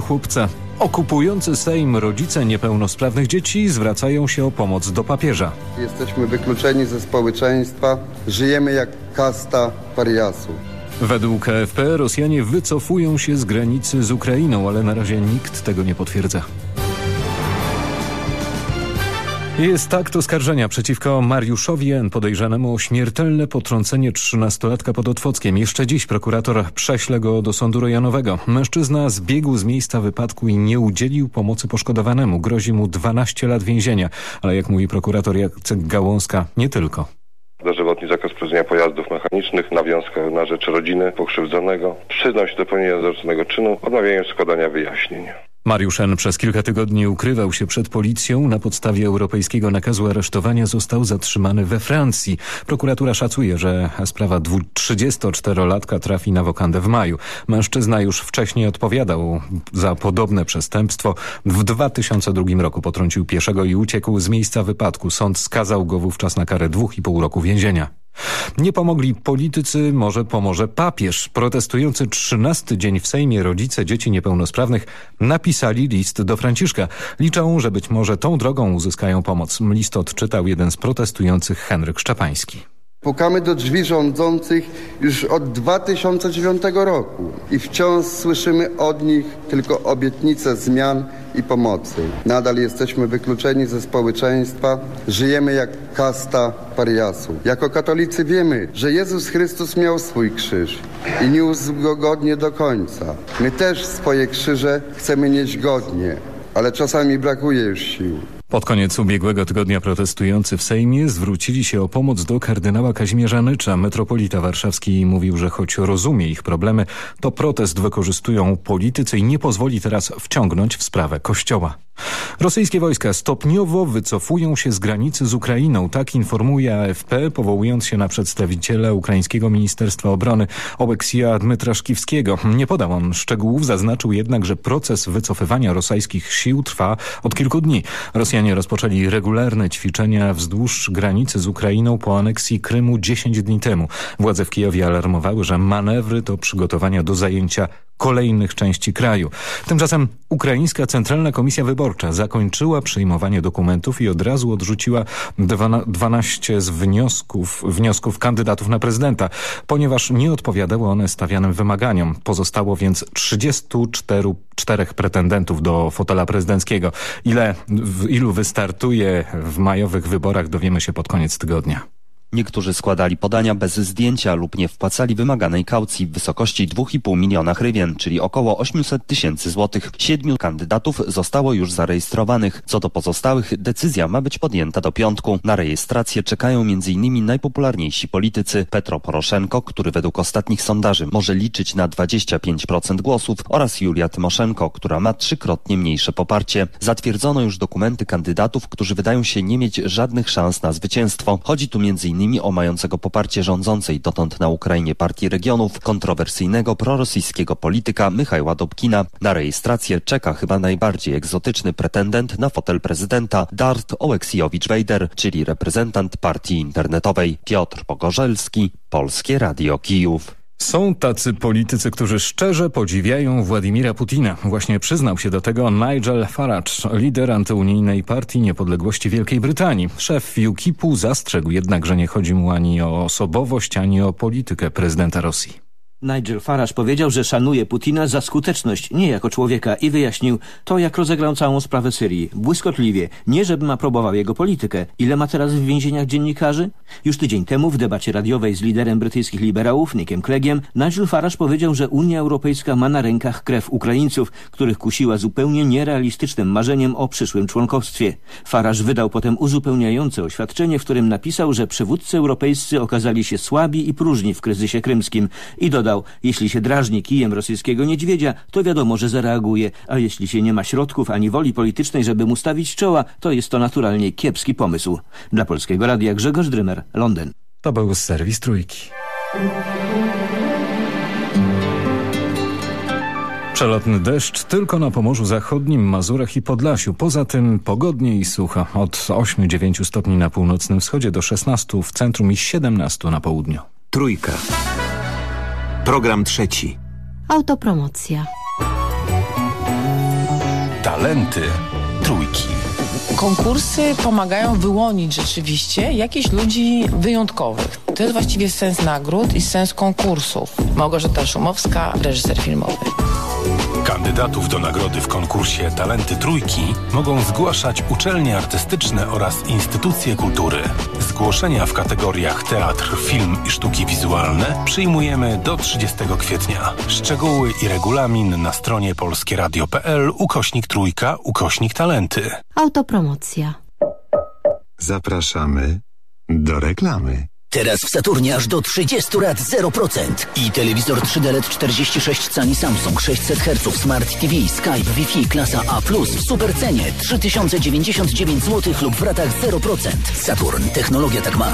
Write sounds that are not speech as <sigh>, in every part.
chłopca. Okupujący Sejm rodzice niepełnosprawnych dzieci zwracają się o pomoc do papieża. Jesteśmy wykluczeni ze społeczeństwa, żyjemy jak kasta pariasów. Według KFP Rosjanie wycofują się z granicy z Ukrainą, ale na razie nikt tego nie potwierdza. Jest akt oskarżenia przeciwko Mariuszowi N., podejrzanemu o śmiertelne potrącenie trzynastolatka pod Otwockiem. Jeszcze dziś prokurator prześle go do sądu rejonowego. Mężczyzna zbiegł z miejsca wypadku i nie udzielił pomocy poszkodowanemu. Grozi mu 12 lat więzienia. Ale jak mówi prokurator Jacek Gałązka, nie tylko dożywotni zakaz prowadzenia pojazdów mechanicznych, nawiązka na rzecz rodziny pokrzywdzonego, przyznał się do pełnienia zarzuconego czynu, odmawiając składania wyjaśnień. Mariusz N. przez kilka tygodni ukrywał się przed policją. Na podstawie europejskiego nakazu aresztowania został zatrzymany we Francji. Prokuratura szacuje, że sprawa 34-latka trafi na wokandę w maju. Mężczyzna już wcześniej odpowiadał za podobne przestępstwo. W 2002 roku potrącił pieszego i uciekł z miejsca wypadku. Sąd skazał go wówczas na karę dwóch i pół roku więzienia. Nie pomogli politycy, może pomoże papież. Protestujący 13 dzień w Sejmie rodzice dzieci niepełnosprawnych napisali list do Franciszka. Liczą, że być może tą drogą uzyskają pomoc. List odczytał jeden z protestujących Henryk Szczepański. Pukamy do drzwi rządzących już od 2009 roku i wciąż słyszymy od nich tylko obietnice zmian i pomocy. Nadal jesteśmy wykluczeni ze społeczeństwa, żyjemy jak kasta pariasów. Jako katolicy wiemy, że Jezus Chrystus miał swój krzyż i niósł go godnie do końca. My też swoje krzyże chcemy nieść godnie, ale czasami brakuje już sił. Pod koniec ubiegłego tygodnia protestujący w Sejmie zwrócili się o pomoc do kardynała Kazimierza Nycza. Metropolita warszawski mówił, że choć rozumie ich problemy, to protest wykorzystują politycy i nie pozwoli teraz wciągnąć w sprawę kościoła. Rosyjskie wojska stopniowo wycofują się z granicy z Ukrainą, tak informuje AFP, powołując się na przedstawiciela ukraińskiego Ministerstwa Obrony Oleksija Dmytraszkiwskiego. Nie podał on szczegółów, zaznaczył jednak, że proces wycofywania rosyjskich sił trwa od kilku dni. Rosjanie rozpoczęli regularne ćwiczenia wzdłuż granicy z Ukrainą po aneksji Krymu 10 dni temu. Władze w Kijowie alarmowały, że manewry to przygotowania do zajęcia kolejnych części kraju. Tymczasem Ukraińska Centralna Komisja Wyborcza zakończyła przyjmowanie dokumentów i od razu odrzuciła 12 z wniosków, wniosków kandydatów na prezydenta, ponieważ nie odpowiadały one stawianym wymaganiom. Pozostało więc 34 czterech pretendentów do fotela prezydenckiego. Ile, ilu wystartuje w majowych wyborach dowiemy się pod koniec tygodnia. Niektórzy składali podania bez zdjęcia lub nie wpłacali wymaganej kaucji w wysokości 2,5 miliona hrywien, czyli około 800 tysięcy złotych. Siedmiu kandydatów zostało już zarejestrowanych. Co do pozostałych, decyzja ma być podjęta do piątku. Na rejestrację czekają m.in. najpopularniejsi politycy Petro Poroszenko, który według ostatnich sondaży może liczyć na 25% głosów oraz Julia Tymoszenko, która ma trzykrotnie mniejsze poparcie. Zatwierdzono już dokumenty kandydatów, którzy wydają się nie mieć żadnych szans na zwycięstwo. Chodzi tu m.in o mającego poparcie rządzącej dotąd na Ukrainie Partii Regionów, kontrowersyjnego prorosyjskiego polityka Michała Dobkina. Na rejestrację czeka chyba najbardziej egzotyczny pretendent na fotel prezydenta Dart Oleksijowicz-Wejder, czyli reprezentant partii internetowej Piotr Pogorzelski, Polskie Radio Kijów. Są tacy politycy, którzy szczerze podziwiają Władimira Putina. Właśnie przyznał się do tego Nigel Farage, lider antyunijnej Partii Niepodległości Wielkiej Brytanii. Szef UKIP-u zastrzegł jednak, że nie chodzi mu ani o osobowość, ani o politykę prezydenta Rosji. Nigel Farage powiedział, że szanuje Putina za skuteczność, nie jako człowieka i wyjaśnił to, jak rozegrał całą sprawę Syrii. Błyskotliwie, nie żebym aprobował jego politykę. Ile ma teraz w więzieniach dziennikarzy? Już tydzień temu w debacie radiowej z liderem brytyjskich liberałów, Nickiem Cleggiem, Nigel Farage powiedział, że Unia Europejska ma na rękach krew Ukraińców, których kusiła zupełnie nierealistycznym marzeniem o przyszłym członkowstwie. Farage wydał potem uzupełniające oświadczenie, w którym napisał, że przywódcy europejscy okazali się słabi i próżni w kryzysie krymskim i dodał, dodał, jeśli się drażni kijem rosyjskiego niedźwiedzia, to wiadomo, że zareaguje, a jeśli się nie ma środków ani woli politycznej, żeby mu stawić czoła, to jest to naturalnie kiepski pomysł. Dla Polskiego Radia Grzegorz Drymer, Londyn. To był serwis Trójki. Przelotny deszcz tylko na Pomorzu Zachodnim, Mazurach i Podlasiu. Poza tym pogodnie i sucho. Od 8-9 stopni na północnym wschodzie do 16 w centrum i 17 na południu. Trójka. Program trzeci. Autopromocja. Talenty trójki. Konkursy pomagają wyłonić rzeczywiście jakichś ludzi wyjątkowych. To jest właściwie sens nagród i sens konkursów. Małgorzata Szumowska, reżyser filmowy. Kandydatów do nagrody w konkursie Talenty Trójki mogą zgłaszać uczelnie artystyczne oraz instytucje kultury. Zgłoszenia w kategoriach teatr, film i sztuki wizualne przyjmujemy do 30 kwietnia. Szczegóły i regulamin na stronie polskieradio.pl ukośnik trójka ukośnik talenty. Autopromocja. Zapraszamy do reklamy. Teraz w Saturnie aż do 30 lat 0% i telewizor 3D LED 46 cali Samsung 600 Hz Smart TV, Skype, Wi-Fi klasa A+, w super cenie 3099 zł lub w ratach 0%. Saturn, technologia tak ma.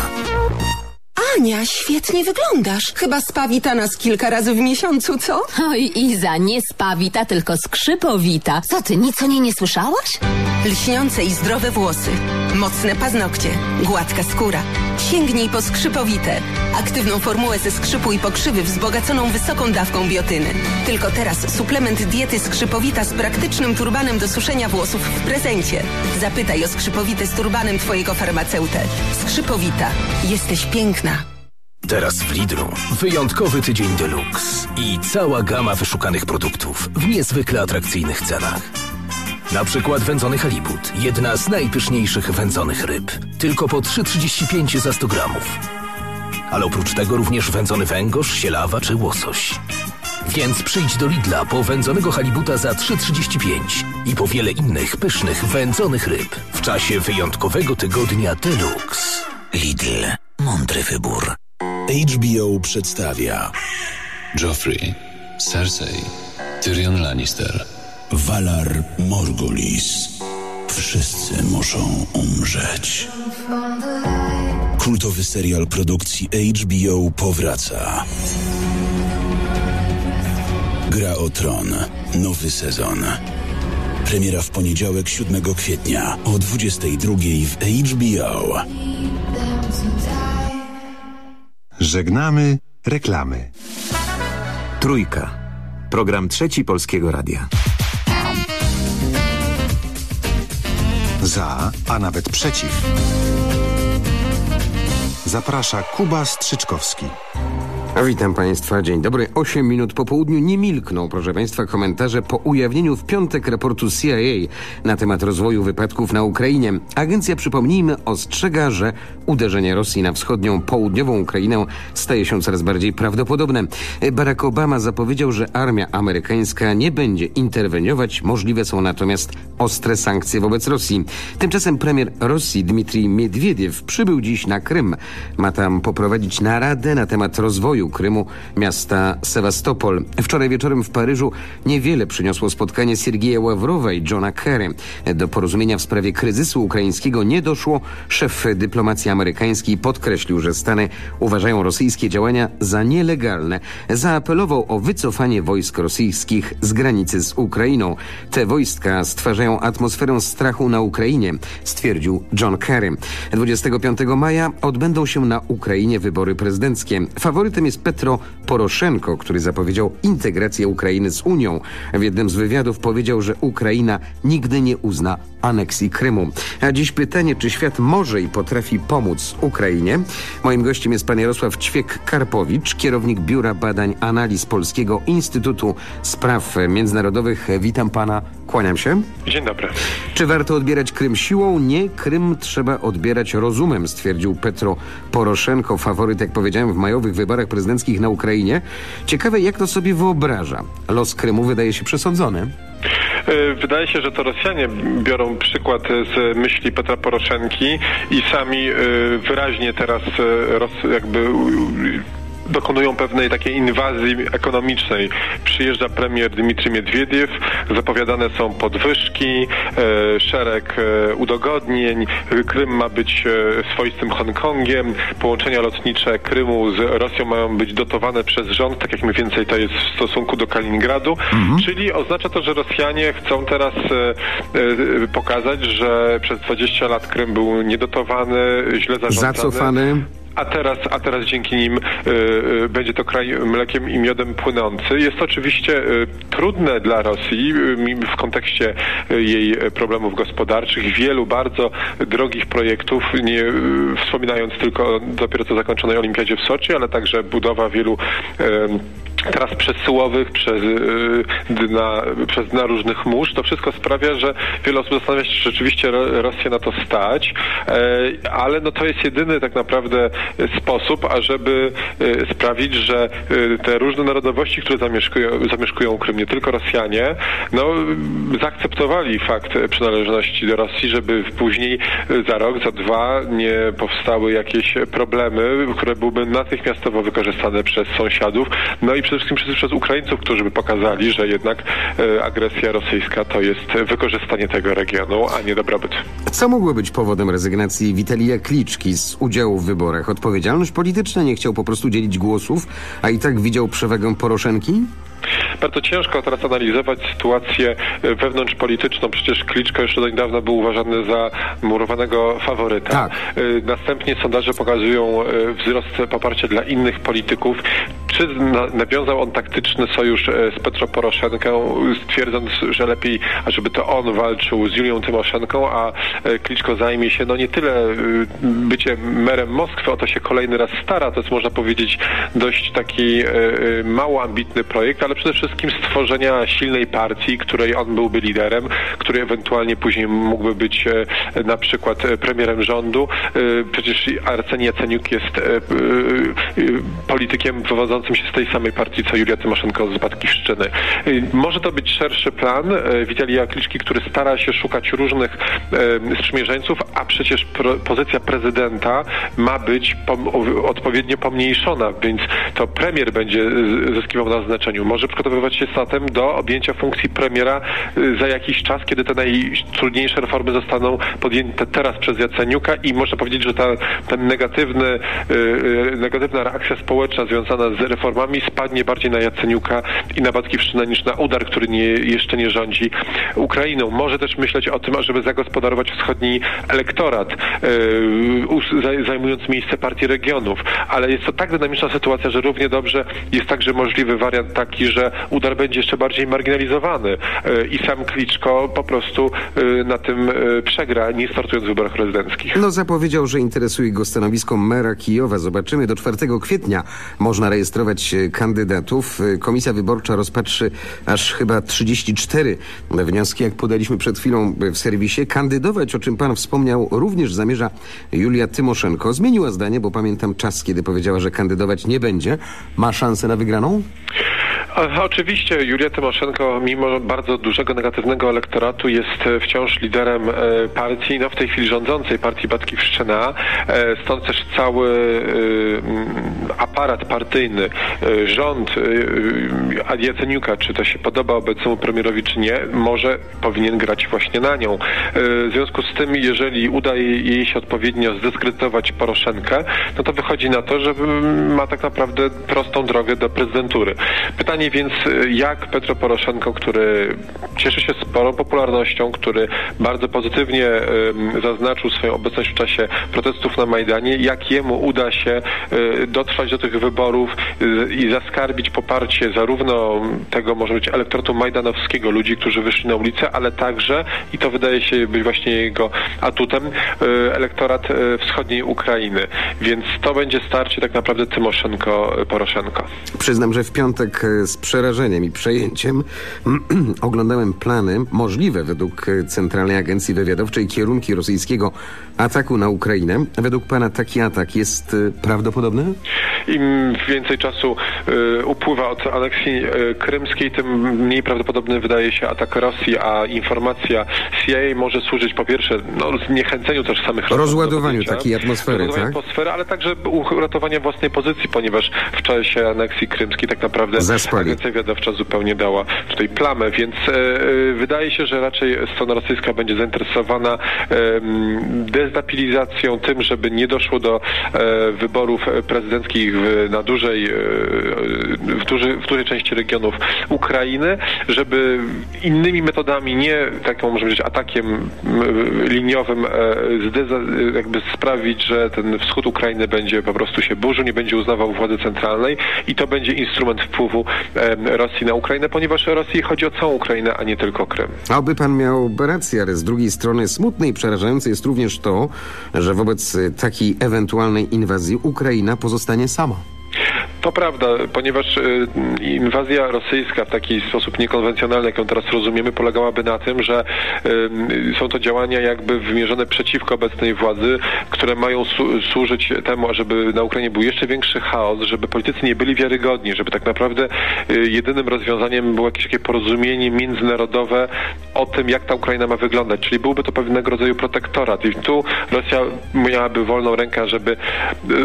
Ania, świetnie wyglądasz. Chyba spawita nas kilka razy w miesiącu, co? Oj, Iza, nie spawita, tylko skrzypowita. Co ty, nic o niej nie słyszałaś? Lśniące i zdrowe włosy, mocne paznokcie, gładka skóra. Sięgnij po skrzypowite. Aktywną formułę ze skrzypu i pokrzywy wzbogaconą wysoką dawką biotyny. Tylko teraz suplement diety skrzypowita z praktycznym turbanem do suszenia włosów w prezencie. Zapytaj o skrzypowite z turbanem twojego farmaceutę. Skrzypowita. Jesteś piękna. Teraz w Lidlu wyjątkowy tydzień deluxe i cała gama wyszukanych produktów w niezwykle atrakcyjnych cenach. Na przykład wędzony halibut, jedna z najpyszniejszych wędzonych ryb. Tylko po 3,35 za 100 gramów. Ale oprócz tego również wędzony węgorz, sielawa czy łosoś. Więc przyjdź do Lidla po wędzonego halibuta za 3,35 i po wiele innych pysznych wędzonych ryb w czasie wyjątkowego tygodnia Deluxe. Lidl. Mądry wybór. HBO przedstawia Joffrey, Cersei, Tyrion Lannister, Valar Morgulis. Wszyscy muszą umrzeć. Kultowy serial produkcji HBO powraca. Gra o Tron. Nowy sezon. Premiera w poniedziałek 7 kwietnia o 22 w HBO. Żegnamy reklamy. Trójka. Program trzeci Polskiego Radia. Za, a nawet przeciw. Zaprasza Kuba Strzyczkowski. A witam Państwa, dzień dobry. 8 minut po południu nie milkną, proszę Państwa, komentarze po ujawnieniu w piątek raportu CIA na temat rozwoju wypadków na Ukrainie. Agencja, przypomnijmy, ostrzega, że uderzenie Rosji na wschodnią, południową Ukrainę staje się coraz bardziej prawdopodobne. Barack Obama zapowiedział, że armia amerykańska nie będzie interweniować, możliwe są natomiast ostre sankcje wobec Rosji. Tymczasem premier Rosji Dmitrij Miedwiediew przybył dziś na Krym. Ma tam poprowadzić naradę na temat rozwoju Krymu, miasta Sewastopol. Wczoraj wieczorem w Paryżu niewiele przyniosło spotkanie Siergieja Ławrowa i Johna Kerry. Do porozumienia w sprawie kryzysu ukraińskiego nie doszło. Szef dyplomacji amerykańskiej podkreślił, że Stany uważają rosyjskie działania za nielegalne. Zaapelował o wycofanie wojsk rosyjskich z granicy z Ukrainą. Te wojska stwarzają atmosferę strachu na Ukrainie, stwierdził John Kerry. 25 maja odbędą się na Ukrainie wybory prezydenckie. Faworytem jest Petro Poroszenko, który zapowiedział integrację Ukrainy z Unią. W jednym z wywiadów powiedział, że Ukraina nigdy nie uzna aneksji Krymu. A dziś pytanie, czy świat może i potrafi pomóc Ukrainie? Moim gościem jest pan Jarosław Ćwiek-Karpowicz, kierownik Biura Badań Analiz Polskiego Instytutu Spraw Międzynarodowych. Witam pana, kłaniam się. Dzień dobry. Czy warto odbierać Krym siłą? Nie, Krym trzeba odbierać rozumem, stwierdził Petro Poroszenko, faworyt, jak powiedziałem, w majowych wyborach prezydenckich na Ukrainie. Ciekawe, jak to sobie wyobraża. Los Krymu wydaje się przesądzony. Wydaje się, że to Rosjanie biorą przykład z myśli Petra Poroszenki i sami wyraźnie teraz jakby dokonują pewnej takiej inwazji ekonomicznej. Przyjeżdża premier Dmitrij Miedwiediew, zapowiadane są podwyżki, e, szereg e, udogodnień. Krym ma być e, swoistym Hongkongiem. Połączenia lotnicze Krymu z Rosją mają być dotowane przez rząd, tak jak mniej więcej to jest w stosunku do Kaliningradu. Mhm. Czyli oznacza to, że Rosjanie chcą teraz pokazać, że przez 20 lat Krym był niedotowany, źle zarządzany. Zacofany a teraz, a teraz dzięki nim y, y, będzie to kraj mlekiem i miodem płynący. Jest oczywiście y, trudne dla Rosji w kontekście jej problemów gospodarczych, wielu bardzo drogich projektów, nie wspominając tylko o dopiero co zakończonej olimpiadzie w Soczi, ale także budowa wielu tras przesyłowych przez y, dna, przez dna różnych mórz. To wszystko sprawia, że wiele osób zastanawia się, czy rzeczywiście Ro- Rosję na to stać, e, ale no to jest jedyny tak naprawdę sposób, ażeby e, sprawić, że e, te różne narodowości, które zamieszkują, zamieszkują Krym, nie tylko Rosjanie, no zaakceptowali fakt przynależności do Rosji, żeby później za rok, za dwa nie powstały jakieś problemy, które byłyby natychmiastowo wykorzystane przez sąsiadów, no i przede wszystkim przez, przez Ukraińców, którzy by pokazali, że jednak e, agresja rosyjska to jest wykorzystanie tego regionu, a nie dobrobyt. Co mogło być powodem rezygnacji Witalija Kliczki z udziału w wyborach? Odpowiedzialność polityczna? Nie chciał po prostu dzielić głosów, a i tak widział przewagę Poroszenki? Bardzo ciężko teraz analizować sytuację e, wewnątrzpolityczną. Przecież Kliczko jeszcze do niedawna był uważany za murowanego faworyta. E, Następnie sondaże pokazują e, wzrost poparcia dla innych polityków. Czy na, nawiązał on taktyczny sojusz z Petro Poroszenką, stwierdząc, że lepiej, ażeby to on walczył z Julią Tymoszenką, a Kliczko zajmie się no nie tyle e, byciem merem Moskwy, o to się kolejny raz stara, to jest można powiedzieć dość taki mało ambitny projekt, ale przede wszystkim stworzenia silnej partii, której on byłby liderem, który ewentualnie później mógłby być e, na przykład e, premierem rządu. E, Przecież Arseni Jaceniuk jest politykiem wywodzącym się z tej samej partii, co Julia Tymoszenko z Batkiwszczyny. E, Może to być szerszy plan Witalija Kliczki, który stara się szukać różnych sprzymierzeńców, a przecież pozycja prezydenta ma być odpowiednio pomniejszona, więc to premier będzie zyskiwał na znaczeniu. Może przygotowywać się zatem do objęcia funkcji premiera y, za jakiś czas, kiedy te najtrudniejsze reformy zostaną podjęte teraz przez Jaceniuka i można powiedzieć, że ta, ten negatywny, y, y, negatywna reakcja społeczna związana z reformami spadnie bardziej na Jaceniuka i na Batkiewszczynę niż na udar, który nie, jeszcze nie rządzi Ukrainą. Może też myśleć o tym, ażeby zagospodarować wschodni elektorat, zajmując miejsce partii regionów, ale jest to tak dynamiczna sytuacja, że równie dobrze jest także możliwy wariant taki, że udar będzie jeszcze bardziej marginalizowany y, i sam Kliczko po prostu y, na tym y, przegra, nie startując w wyborach prezydenckich. No zapowiedział, że interesuje go stanowisko mera Kijowa. Zobaczymy. Do 4 kwietnia można rejestrować e, kandydatów. E, Komisja Wyborcza rozpatrzy aż chyba 34 wnioski, jak podaliśmy przed chwilą e, w serwisie. Kandydować, o czym pan wspomniał, również zamierza Julia Tymoszenko. Zmieniła zdanie, bo pamiętam czas, kiedy powiedziała, że kandydować nie będzie. Ma szansę na wygraną? Oczywiście Julia Tymoszenko, mimo bardzo dużego negatywnego elektoratu, jest e, wciąż liderem e, partii, no w tej chwili rządzącej partii Batkiewszczyna. E, Stąd też cały aparat partyjny, e, rząd e, e, Jaceniuka, czy to się podoba obecnemu premierowi, czy nie, może powinien grać właśnie na nią. W związku z tym, jeżeli uda jej się odpowiednio zdyskredytować Poroszenkę, no to wychodzi na to, że ma tak naprawdę prostą drogę do prezydentury. Pytanie więc, jak Petro Poroszenko, który cieszy się sporą popularnością, który bardzo pozytywnie zaznaczył swoją obecność w czasie protestów na Majdanie, jak jemu uda się dotrwać do tych wyborów y, i zaskarbić poparcie zarówno tego, może być elektoratu majdanowskiego, ludzi, którzy wyszli na ulicę, ale także, i to wydaje się być właśnie jego atutem, y, elektorat y, wschodniej Ukrainy. Więc to będzie starcie tak naprawdę Tymoszenko-Poroszenko. Przyznam, że w piątek z przerażeniem i przejęciem <clears throat> oglądałem plany możliwe według Centralnej Agencji Wywiadowczej kierunki rosyjskiego ataku na Ukrainę. Według pana taki atak jest prawdopodobny? Im więcej czasu y, upływa od aneksji y, krymskiej, tym mniej prawdopodobny wydaje się atak Rosji, a informacja CIA może służyć po pierwsze no, zniechęceniu też samych Rozładowaniu takiej atmosfery, rozładowaniu tak? atmosfery, ale także uratowania własnej pozycji, ponieważ w czasie aneksji krymskiej tak naprawdę Zaspali. Agencja Wywiadowcza zupełnie dała tutaj plamę, więc e, e, wydaje się, że raczej strona rosyjska będzie zainteresowana e, destabilizacją, tym, żeby nie doszło do e, wyborów prezydenckich w, na dużej, e, w, duży, w dużej części regionów Ukrainy, żeby innymi metodami, nie taką, może powiedzieć, atakiem liniowym, e, zdeza- jakby sprawić, że ten wschód Ukrainy będzie po prostu się burzył, nie będzie uznawał władzy centralnej i to będzie instrument wpływu e, Rosji na Ukrainę, ponieważ Rosji chodzi o całą Ukrainę, a nie tylko Krym. Oby pan miał rację, ale z drugiej strony smutne i przerażające jest również to, że wobec takiej ewentualnej inwazji Ukraina pozostanie sama. To prawda, ponieważ y, inwazja rosyjska w taki sposób niekonwencjonalny, jak ją teraz rozumiemy, polegałaby na tym, że y, są to działania jakby wymierzone przeciwko obecnej władzy, które mają służyć temu, żeby na Ukrainie był jeszcze większy chaos, żeby politycy nie byli wiarygodni, żeby tak naprawdę y, jedynym rozwiązaniem było jakieś takie porozumienie międzynarodowe o tym, jak ta Ukraina ma wyglądać, czyli byłby to pewnego rodzaju protektorat. I tu Rosja miałaby wolną rękę, żeby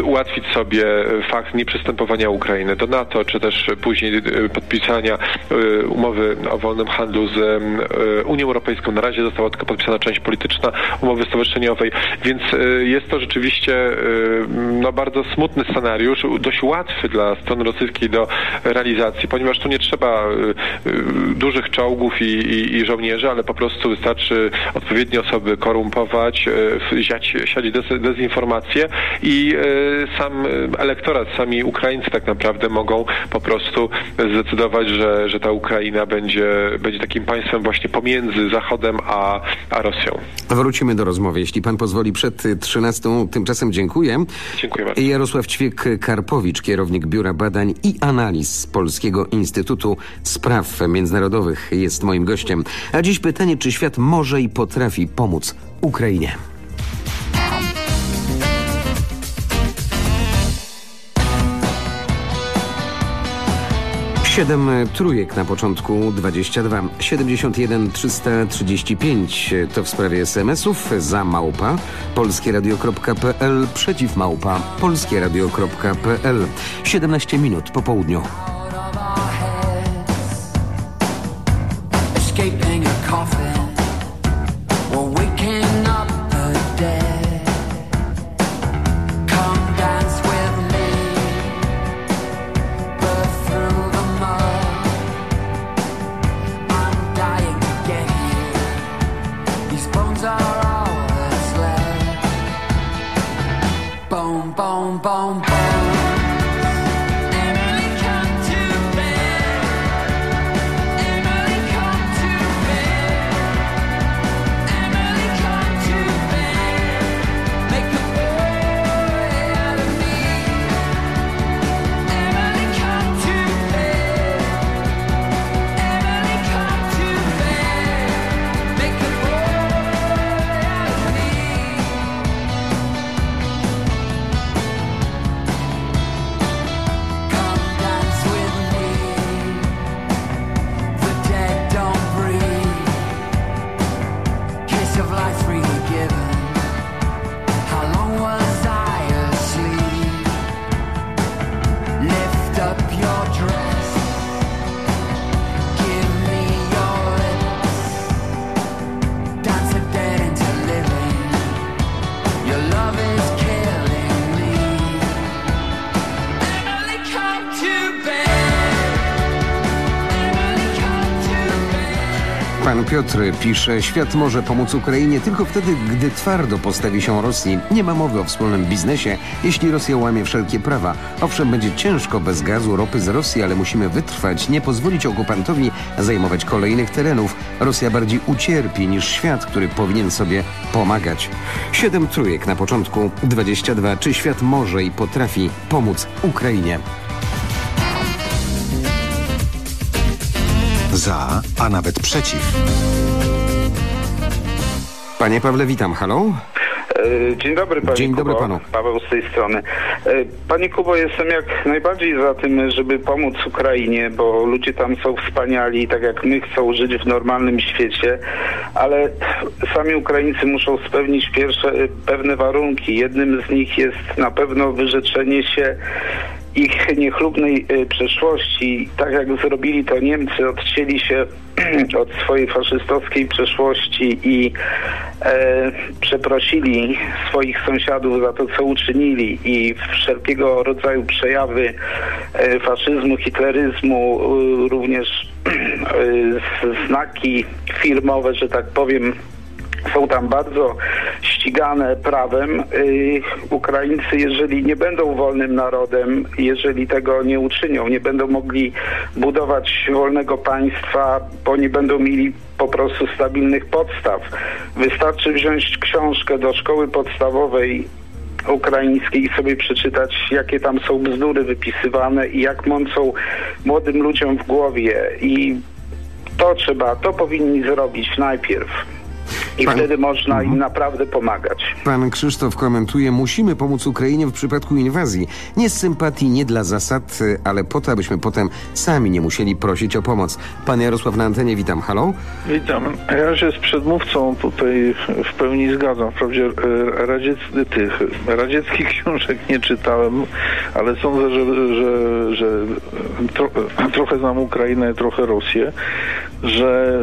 ułatwić sobie fakt nieprzystępowania Ukrainy do NATO, czy też później y, podpisania y, umowy o wolnym handlu z y, Unią Europejską. Na razie została tylko podpisana część polityczna umowy stowarzyszeniowej, więc jest to rzeczywiście no, bardzo smutny scenariusz, dość łatwy dla strony rosyjskiej do realizacji, ponieważ tu nie trzeba dużych czołgów i, i, i żołnierzy, ale po prostu wystarczy odpowiednie osoby korumpować, siać, siać dez, dezinformację i sam elektorat, sami Ukraińcy tak naprawdę mogą po prostu zdecydować, że, że ta Ukraina będzie, będzie takim państwem właśnie pomiędzy Zachodem a, a Rosją. Wrócimy do rozmowy, jeśli pan pozwoli, przed y, 13. Tymczasem dziękuję. Dziękuję bardzo. Jarosław Ćwiek-Karpowicz, kierownik Biura Badań i Analiz Polskiego Instytutu Spraw Międzynarodowych jest moim gościem. A dziś pytanie, czy świat może i potrafi pomóc Ukrainie? Siedem trójek na początku 22 71 335 to w sprawie SMS-ów za małpa. polskieradio.pl przeciw małpa. polskieradio.pl 17 minut po południu. Piotr pisze, świat może pomóc Ukrainie tylko wtedy, gdy twardo postawi się Rosji. Nie ma mowy o wspólnym biznesie, jeśli Rosja łamie wszelkie prawa. Owszem, będzie ciężko bez gazu, ropy z Rosji, ale musimy wytrwać, nie pozwolić okupantowi zajmować kolejnych terenów. Rosja bardziej ucierpi niż świat, który powinien sobie pomagać. Siedem trójek na początku, 22. Czy świat może i potrafi pomóc Ukrainie? Za, a nawet przeciw. Panie Pawle, witam. Halo? E, Dzień dobry panie Dzień dobry Kubo. panu. Paweł z tej strony. E, Panie Kubo, jestem jak najbardziej za tym, żeby pomóc Ukrainie, bo ludzie tam są wspaniali, tak jak my chcą żyć w normalnym świecie, ale sami Ukraińcy muszą spełnić pierwsze pewne warunki. Jednym z nich jest na pewno wyrzeczenie się ich niechlubnej y, przeszłości, tak jak zrobili to Niemcy, odcięli się <clears throat> od swojej faszystowskiej przeszłości i e, przeprosili swoich sąsiadów za to, co uczynili i wszelkiego rodzaju przejawy e, faszyzmu, hitleryzmu, y, również <clears throat> y, znaki firmowe, że tak powiem, są tam bardzo ścigane prawem. Y, Ukraińcy, jeżeli nie będą wolnym narodem, jeżeli tego nie uczynią, nie będą mogli budować wolnego państwa, bo nie będą mieli po prostu stabilnych podstaw. Wystarczy wziąć książkę do szkoły podstawowej ukraińskiej i sobie przeczytać, jakie tam są bzdury wypisywane i jak mącą młodym ludziom w głowie. I to trzeba, to powinni zrobić najpierw. I Pan- wtedy można im naprawdę pomagać. Pan Krzysztof komentuje, musimy pomóc Ukrainie w przypadku inwazji. Nie z sympatii, nie dla zasad, ale po to, abyśmy potem sami nie musieli prosić o pomoc. Pan Jarosław na antenie, witam, halo? Witam. Ja się z przedmówcą tutaj w pełni zgadzam. Wprawdzie radziec, tych radzieckich <laughs> książek nie czytałem, ale sądzę, że, że, że tro, trochę znam Ukrainę, trochę Rosję, że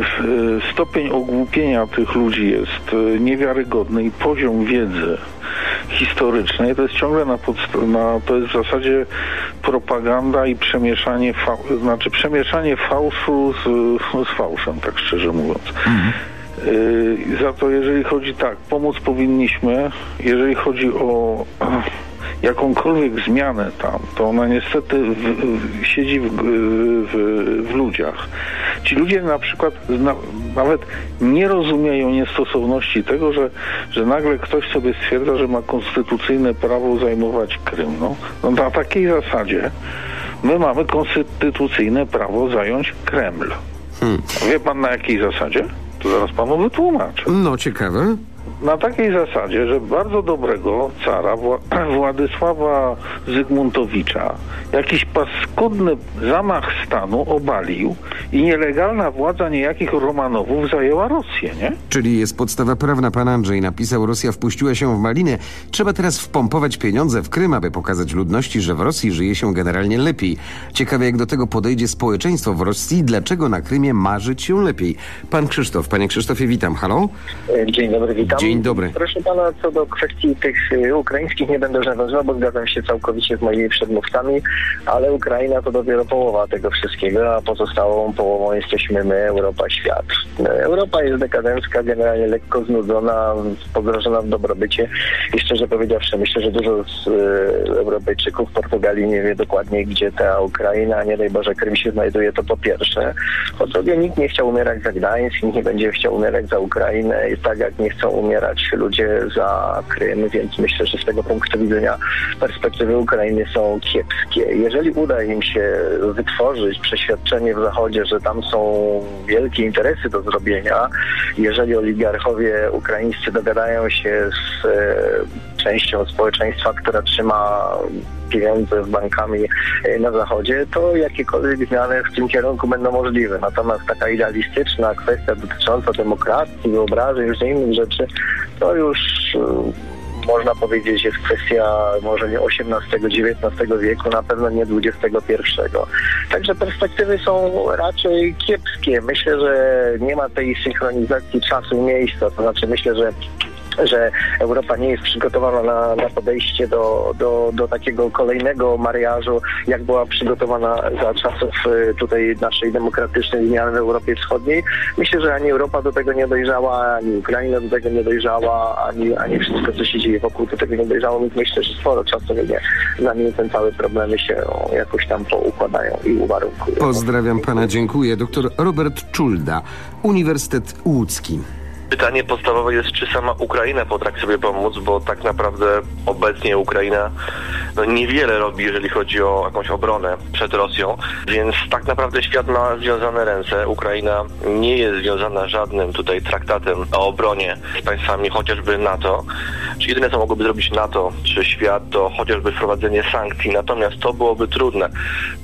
e, stopień ogłupienia tych ludzi jest e, niewiarygodny i poziom wiedzy historycznej to jest ciągle na, podst- na to jest w zasadzie propaganda i przemieszanie fa- znaczy przemieszanie fałszu z, z fałszem, tak szczerze mówiąc. Yy, za to jeżeli chodzi tak, pomóc powinniśmy, jeżeli chodzi o jakąkolwiek zmianę tam, to ona niestety w, w, siedzi w, w, ludziach. Ci ludzie na przykład zna, nawet nie rozumieją niestosowności tego, że, że nagle ktoś sobie stwierdza, że ma konstytucyjne prawo zajmować Krym. No, no na takiej zasadzie my mamy konstytucyjne prawo zająć Kreml. A Wie pan na jakiej zasadzie? To zaraz panu wytłumaczę. No, ciekawe. Na takiej zasadzie, że bardzo dobrego cara Wła- <clears throat> Władysława Zygmuntowicza jakiś paskudny zamach stanu obalił i nielegalna władza niejakich Romanowów zajęła Rosję, nie? Czyli jest podstawa prawna. Pan Andrzej napisał, Rosja wpuściła się w malinę. Trzeba teraz wpompować pieniądze w Krym, aby pokazać ludności, że w Rosji żyje się generalnie lepiej. Ciekawe, jak do tego podejdzie społeczeństwo w Rosji i dlaczego na Krymie ma żyć się lepiej. Pan Krzysztof, panie Krzysztofie, witam. Halo? Dzień dobry, witam. Dzień dobry. Proszę pana, co do kwestii tych y, ukraińskich nie będę nawiązywał, bo zgadzam się całkowicie z moimi przedmówcami, ale Ukraina to dopiero połowa tego wszystkiego, a pozostałą połową jesteśmy my, Europa, świat. E, Europa jest dekadencka, generalnie lekko znudzona, pogrożona w dobrobycie i szczerze powiedziawszy, myślę, że dużo z y, Europejczyków w Portugalii nie wie dokładnie, gdzie ta Ukraina, a nie daj Boże, Krym się znajduje, to po pierwsze. Po drugie, nikt nie chciał umierać za Gdańsk, nikt nie będzie chciał umierać za Ukrainę, i tak jak nie chcą umierać ludzie za Krym, więc myślę, że z tego punktu widzenia perspektywy Ukrainy są kiepskie. Jeżeli uda im się wytworzyć przeświadczenie w Zachodzie, że tam są wielkie interesy do zrobienia, jeżeli oligarchowie ukraińscy dogadają się z e, częścią społeczeństwa, która trzyma pieniądze z bankami e, na Zachodzie, to jakiekolwiek zmiany w tym kierunku będą możliwe. Natomiast taka idealistyczna kwestia dotycząca demokracji, wyobrażeń, różnych innych rzeczy, to już e, można powiedzieć jest kwestia może nie XVIII-XIX wieku, na pewno nie XXI. Także perspektywy są raczej kiepskie. Myślę, że nie ma tej synchronizacji czasu i miejsca. To znaczy myślę, że że Europa nie jest przygotowana na, na podejście do, do, do takiego kolejnego mariażu, jak była przygotowana za czasów y, tutaj naszej demokratycznej zmiany w Europie Wschodniej. Myślę, że ani Europa do tego nie dojrzała, ani Ukraina do tego nie dojrzała, ani, ani wszystko, co się dzieje wokół do tego nie dojrzało, więc myślę, że sporo czasu minie, zanim ten cały problemy się jakoś tam poukładają i uwarunkują. Pozdrawiam pana, dziękuję. Doktor Robert Czulda, Uniwersytet Łódzki. Pytanie podstawowe jest, czy sama Ukraina potrafi sobie pomóc, bo tak naprawdę obecnie Ukraina no, niewiele robi, jeżeli chodzi o jakąś obronę przed Rosją, więc tak naprawdę świat ma związane ręce. Ukraina nie jest związana żadnym tutaj traktatem o obronie z państwami chociażby NATO. Czy jedyne co mogłoby zrobić NATO czy świat to chociażby wprowadzenie sankcji, natomiast to byłoby trudne,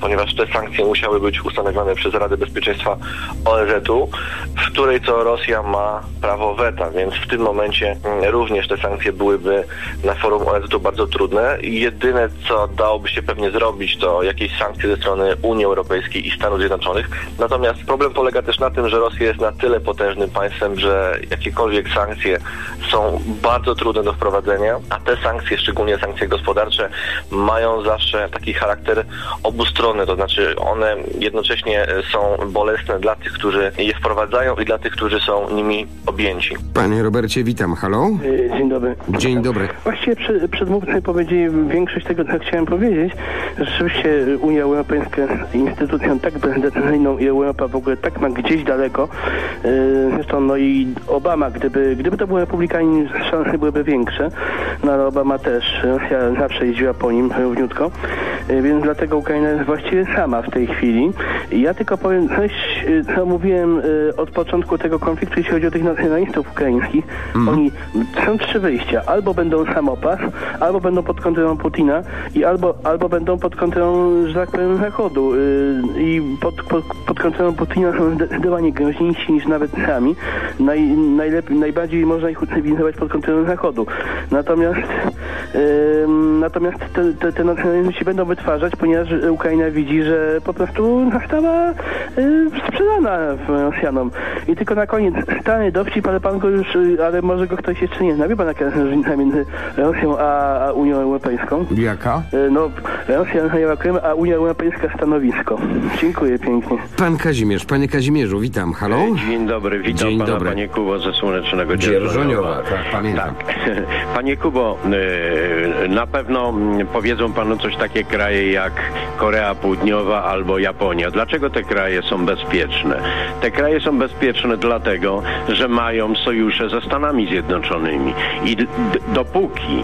ponieważ te sankcje musiały być ustanowione przez Radę Bezpieczeństwa ONZ-u, w której to Rosja ma prawo prawo weta, więc w tym momencie mm, również te sankcje byłyby na forum ONZ-u bardzo trudne. Jedyne, co dałoby się pewnie zrobić, to jakieś sankcje ze strony Unii Europejskiej i Stanów Zjednoczonych. Natomiast problem polega też na tym, że Rosja jest na tyle potężnym państwem, że jakiekolwiek sankcje są bardzo trudne do wprowadzenia, a te sankcje, szczególnie sankcje gospodarcze, mają zawsze taki charakter obustronny, to znaczy one jednocześnie są bolesne dla tych, którzy je wprowadzają i dla tych, którzy są nimi objęci. Panie Robercie, witam. Halo? Y, Dzień dobry. Dzień dobry. Właściwie przy, przedmówcy powiedzieli większość tego, co chciałem powiedzieć. Rzeczywiście Unia Europejska jest instytucją tak bezdecyzyjną i Europa w ogóle tak ma gdzieś daleko. Y, Zresztą no i Obama, gdyby, gdyby to był republikanin, szanse byłyby większe. No ale Obama też. Rosja zawsze jeździła po nim równiutko. Y, Więc dlatego Ukraina jest właściwie sama w tej chwili. Ja tylko powiem coś, co mówiłem od początku tego konfliktu, jeśli chodzi o tych nacjonalistów ukraińskich. Oni są trzy wyjścia. Albo będą samopas, albo będą pod kontrolą Putina i albo, albo będą pod kontrolą, że tak powiem, Zachodu. Y, I pod, pod, pod kontrolą Putina są zdecydowanie groźniejsi niż nawet sami. Naj, najlepiej, najbardziej można ich ucywilizować pod kontrolą Zachodu. Natomiast ym, natomiast te, te, te nacjonalizmy się będą wytwarzać, ponieważ Ukraina widzi, że po prostu została y, sprzedana Rosjanom. I tylko na koniec stary dowcip, ale pan go już, y, ale może go ktoś jeszcze nie zna. Wie pan jaka jest różnica między Rosją a, a Unią Europejską? Jaka? Y, No, Rosja zajęła Krym, a Unia Europejska stanowisko. Dziękuję pięknie. Pan Kazimierz. Panie Kazimierzu, witam. Halo? Dzień dobry, witam Dzień pana dobry. panie Kubo ze Słonecznego Dzierżoniowa, tak, pamiętam. <laughs> Panie Kubo, y, na pewno mm, powiedzą panu coś takie kraje jak Korea Południowa albo Japonia. Dlaczego te kraje są bezpieczne? Te kraje są bezpieczne dlatego, że mają sojusze ze Stanami Zjednoczonymi. I dopóki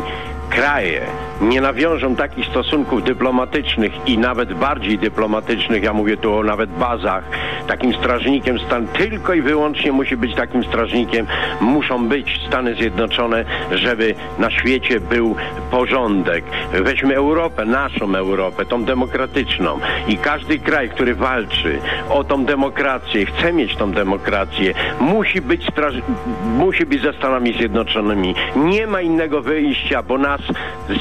kraje nie nawiążą takich stosunków dyplomatycznych i nawet bardziej dyplomatycznych, ja mówię tu o nawet bazach, takim strażnikiem stan tylko i wyłącznie musi być takim strażnikiem, muszą być Stany Zjednoczone, żeby na świecie był porządek. Weźmy Europę, naszą Europę, tą demokratyczną i każdy kraj, który walczy o tą demokrację, chce mieć tą demokrację, musi być, straż... musi być ze Stanami Zjednoczonymi. Nie ma innego wyjścia, bo nas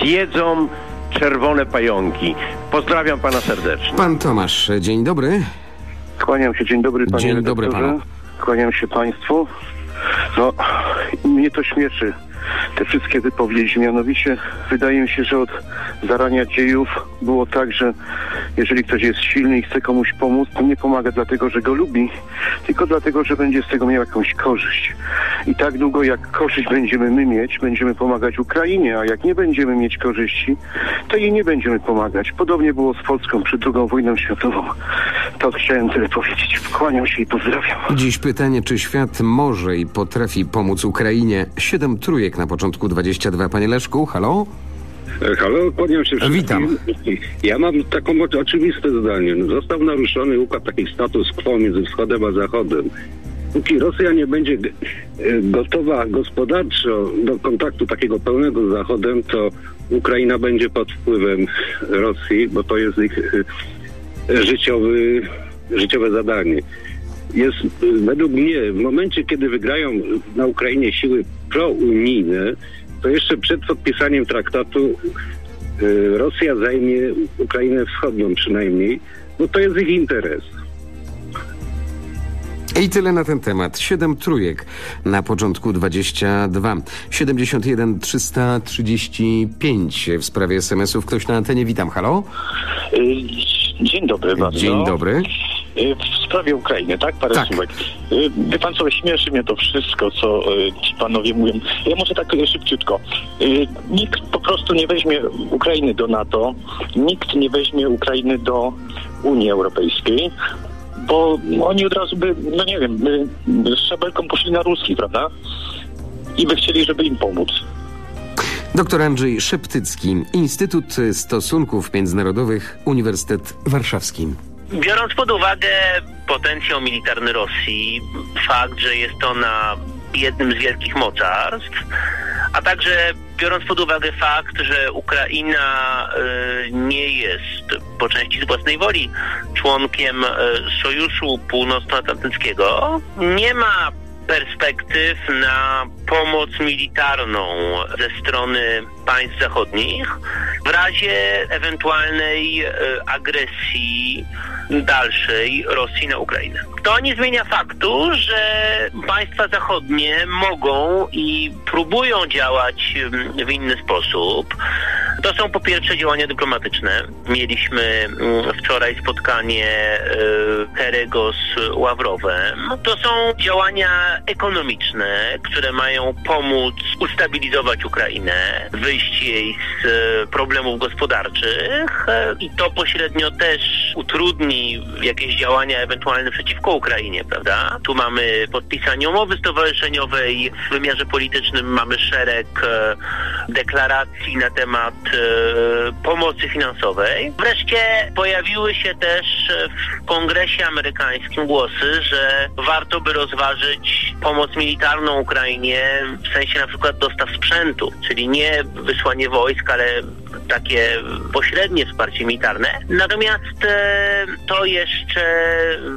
zjedzą czerwone pająki. Pozdrawiam pana serdecznie. Pan Tomasz, dzień dobry. Kłaniam się, dzień dobry panie Dzień dobry panu. Kłaniam się państwu. No, mnie to śmieszy, te wszystkie wypowiedzi. Mianowicie wydaje mi się, że od zarania dziejów było tak, że jeżeli ktoś jest silny i chce komuś pomóc, to nie pomaga dlatego, że go lubi, tylko dlatego, że będzie z tego miał jakąś korzyść. I tak długo jak korzyść będziemy my mieć, będziemy pomagać Ukrainie, a jak nie będziemy mieć korzyści, to jej nie będziemy pomagać. Podobnie było z Polską przed II wojną światową. To chciałem tyle powiedzieć. Kłaniam się i pozdrawiam. Dziś pytanie, czy świat może i potrafi pomóc Ukrainie? Siedem trójek na początku 22. Panie Leszku, halo? E, Halo, kłaniam się. Witam. Ja mam taką oczy- oczywiste zdanie. No, Został naruszony układ taki status quo między wschodem a zachodem. Póki Rosja nie będzie e, gotowa gospodarczo do kontaktu takiego pełnego z Zachodem, to Ukraina będzie pod wpływem Rosji, bo to jest ich e, życiowy, życiowe zadanie. Jest e, według mnie w momencie, kiedy wygrają na Ukrainie siły prounijne, to jeszcze przed podpisaniem traktatu y, Rosja zajmie Ukrainę Wschodnią przynajmniej, bo to jest ich interes. I tyle na ten temat. Siedem trójek na początku 22. 71 335 w sprawie SMS-ów. Ktoś na antenie. Witam, halo? Dzień dobry bardzo. Dzień dobry. Y, W sprawie Ukrainy, tak? Parę Tak. słówek. Y, Wie pan co, śmieszy mnie to wszystko, co y, ci panowie mówią. Ja może tak y, szybciutko. Nikt po prostu nie weźmie Ukrainy do NATO, nikt nie weźmie Ukrainy do Unii Europejskiej, bo oni od razu by, no nie wiem, z szabelką poszli na ruski, prawda? I by chcieli, żeby im pomóc. Doktor Andrzej Szeptycki, Instytut Stosunków Międzynarodowych, Uniwersytet Warszawski. Biorąc pod uwagę potencjał militarny Rosji, fakt, że jest ona jednym z wielkich mocarstw, a także biorąc pod uwagę fakt, że Ukraina y, nie jest po części z własnej woli członkiem y, Sojuszu Północnoatlantyckiego, nie ma perspektyw na pomoc militarną ze strony państw zachodnich w razie ewentualnej e, agresji dalszej Rosji na Ukrainę. To nie zmienia faktu, że państwa zachodnie mogą i próbują działać mm, w inny sposób. To są po pierwsze działania dyplomatyczne. Mieliśmy mm, wczoraj spotkanie Kerego z Ławrowem. To są działania ekonomiczne, które mają pomóc ustabilizować Ukrainę, wyjść jej z y, problemów gospodarczych y, i to pośrednio też utrudni jakieś działania ewentualne przeciwko Ukrainie, prawda? Tu mamy podpisanie umowy stowarzyszeniowej, w wymiarze politycznym mamy szereg e, deklaracji na temat e, pomocy finansowej. Wreszcie pojawiły się też e, w kongresie amerykańskim głosy, że warto by rozważyć pomoc militarną Ukrainie w sensie na przykład dostaw sprzętu, czyli nie wysłanie wojsk, ale takie pośrednie wsparcie militarne. Natomiast e, to jeszcze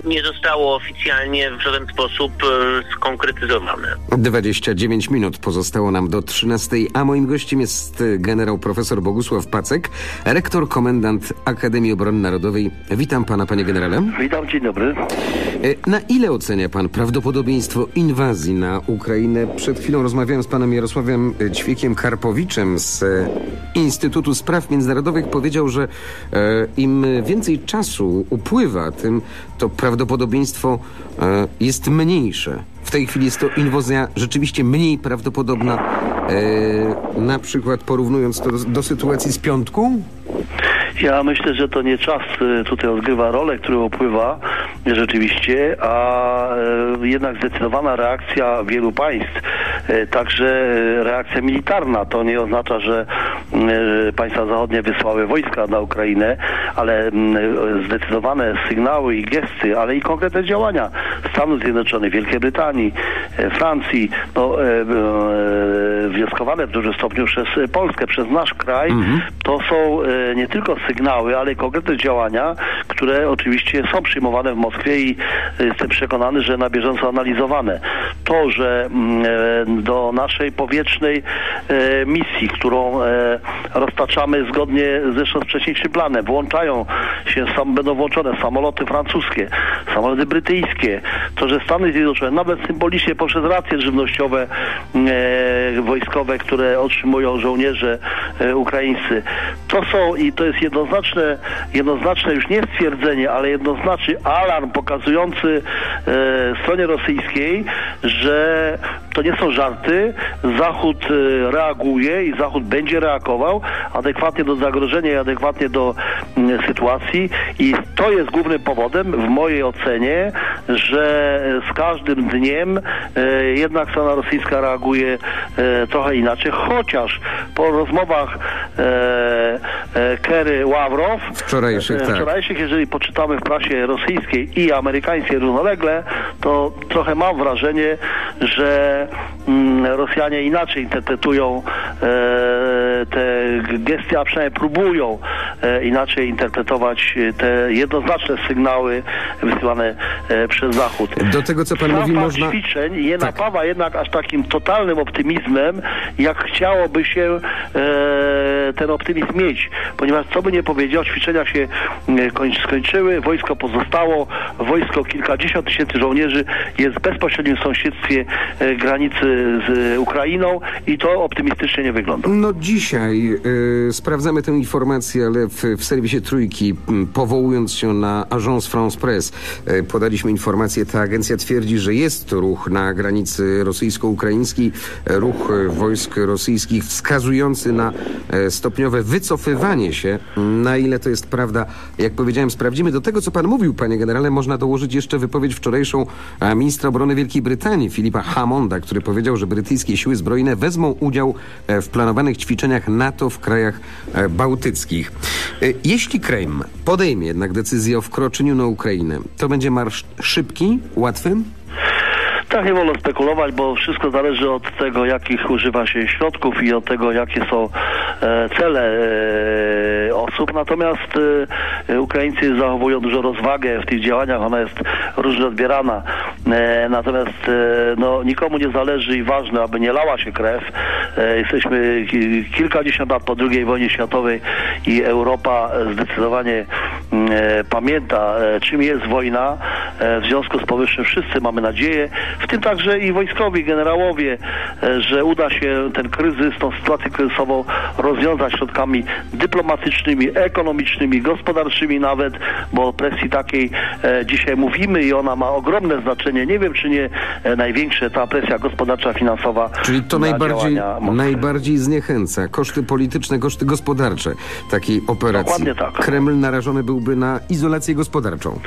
nie zostało oficjalnie w żaden sposób e, skonkretyzowane. 29 minut pozostało nam do 13, a moim gościem jest y, generał profesor Bogusław Pacek, rektor, komendant Akademii Obrony Narodowej. Witam pana, panie generale. Witam, dzień dobry. Na ile ocenia pan prawdopodobieństwo inwazji na Ukrainę? Przed chwilą rozmawiałem z panem Jarosławem Ćwiekiem Karpowiczem z y, Instytutu Spraw Międzynarodowych. Powiedział, że e, im więcej czasu upływa, tym to prawdopodobieństwo e, jest mniejsze. W tej chwili jest to inwazja rzeczywiście mniej prawdopodobna, e, na przykład porównując to do, do sytuacji z piątku? Ja myślę, że to nie czas y, tutaj odgrywa rolę, który upływa rzeczywiście, a e, jednak zdecydowana reakcja wielu państw, e, także reakcja militarna. To nie oznacza, że państwa zachodnie wysłały wojska na Ukrainę, ale mm, zdecydowane sygnały i gesty, ale i konkretne działania Stanów Zjednoczonych, Wielkiej Brytanii, Francji, no, wnioskowane w dużym stopniu przez Polskę, przez nasz kraj, to są nie tylko sygnały, ale i konkretne działania, które oczywiście są przyjmowane w Moskwie i jestem przekonany, że na bieżąco analizowane. To, że mm, e, do naszej powietrznej e, misji, którą e, roztaczamy zgodnie zresztą z wcześniejszym planem, włączają sam, będą włączone samoloty francuskie, samoloty brytyjskie, to, że Stany Zjednoczone nawet symbolicznie poprzez racje żywnościowe e, wojskowe, które otrzymują żołnierze e, ukraińscy, to są i to jest jednoznaczne, jednoznaczne już nie stwierdzenie, ale jednoznaczny alarm pokazujący e, stronie rosyjskiej, że to nie są żarty. Zachód e, reaguje i Zachód będzie reagował adekwatnie do zagrożenia i adekwatnie do mm, i to jest głównym powodem w mojej ocenie, że z każdym dniem e, jednak strona rosyjska reaguje e, trochę inaczej, chociaż po rozmowach e, Kerry Ławrow Wczorajszych, tak. wczorajszych, jeżeli poczytamy w prasie rosyjskiej i amerykańskiej równolegle, to trochę mam wrażenie, że mm, Rosjanie inaczej interpretują te gesty, a przynajmniej próbują inaczej interpretować te jednoznaczne sygnały wysyłane e, przez Zachód. Do tego, co pan Sam mówi, można... ćwiczeń nie napawa jednak aż takim totalnym optymizmem, jak chciałoby się e, ten optymizm mieć. Ponieważ co by nie powiedział, ćwiczenia się e, kończ, skończyły, wojsko pozostało, wojsko kilkadziesiąt tysięcy żołnierzy jest w bezpośrednim sąsiedztwie e, granicy z Ukrainą i to optymistycznie nie wygląda. No dzisiaj y, sprawdzamy tę informację, ale w, w serwisie Trójki, powołując się na Agence France Press, y, podaliśmy informację, ta agencja twierdzi, że jest ruch na granicy rosyjsko-ukraińskiej, y, ruch y, wojsk rosyjskich wskazujący na stopniowe wycofywanie się. Na ile to jest prawda, jak powiedziałem, sprawdzimy. Do tego, co pan mówił, panie generale, można dołożyć jeszcze wypowiedź wczorajszą e, ministra obrony Wielkiej Brytanii, Filipa Hammonda, który powiedział, że brytyjskie siły zbrojne wezmą udział e, w planowanych ćwiczeniach NATO w krajach e, bałtyckich. E, Jeśli Kreml podejmie jednak decyzję o wkroczeniu na Ukrainę, to będzie marsz szybki, łatwy? Tak nie wolno spekulować, bo wszystko zależy od tego, jakich używa się środków i od tego, jakie są e, cele e, osób. Natomiast e, Ukraińcy zachowują dużo rozwagę w tych działaniach, ona jest różnie odbierana. Natomiast no, nikomu nie zależy i ważne, aby nie lała się krew. Jesteśmy ki- kilkadziesiąt lat po II wojnie światowej i Europa zdecydowanie mm, pamięta, czym jest wojna. W związku z powyższym wszyscy mamy nadzieję, w tym także i wojskowi, generałowie, e, że uda się ten kryzys, tą sytuację kryzysową rozwiązać środkami dyplomatycznymi, ekonomicznymi, gospodarczymi nawet, bo o presji takiej e, dzisiaj mówimy i ona ma ogromne znaczenie. Nie wiem, czy nie e, największe ta presja gospodarcza, finansowa. Czyli to na najbardziej, najbardziej zniechęca. Koszty polityczne, koszty gospodarcze takiej operacji. Dokładnie tak. Kreml narażony byłby na izolację gospodarczą.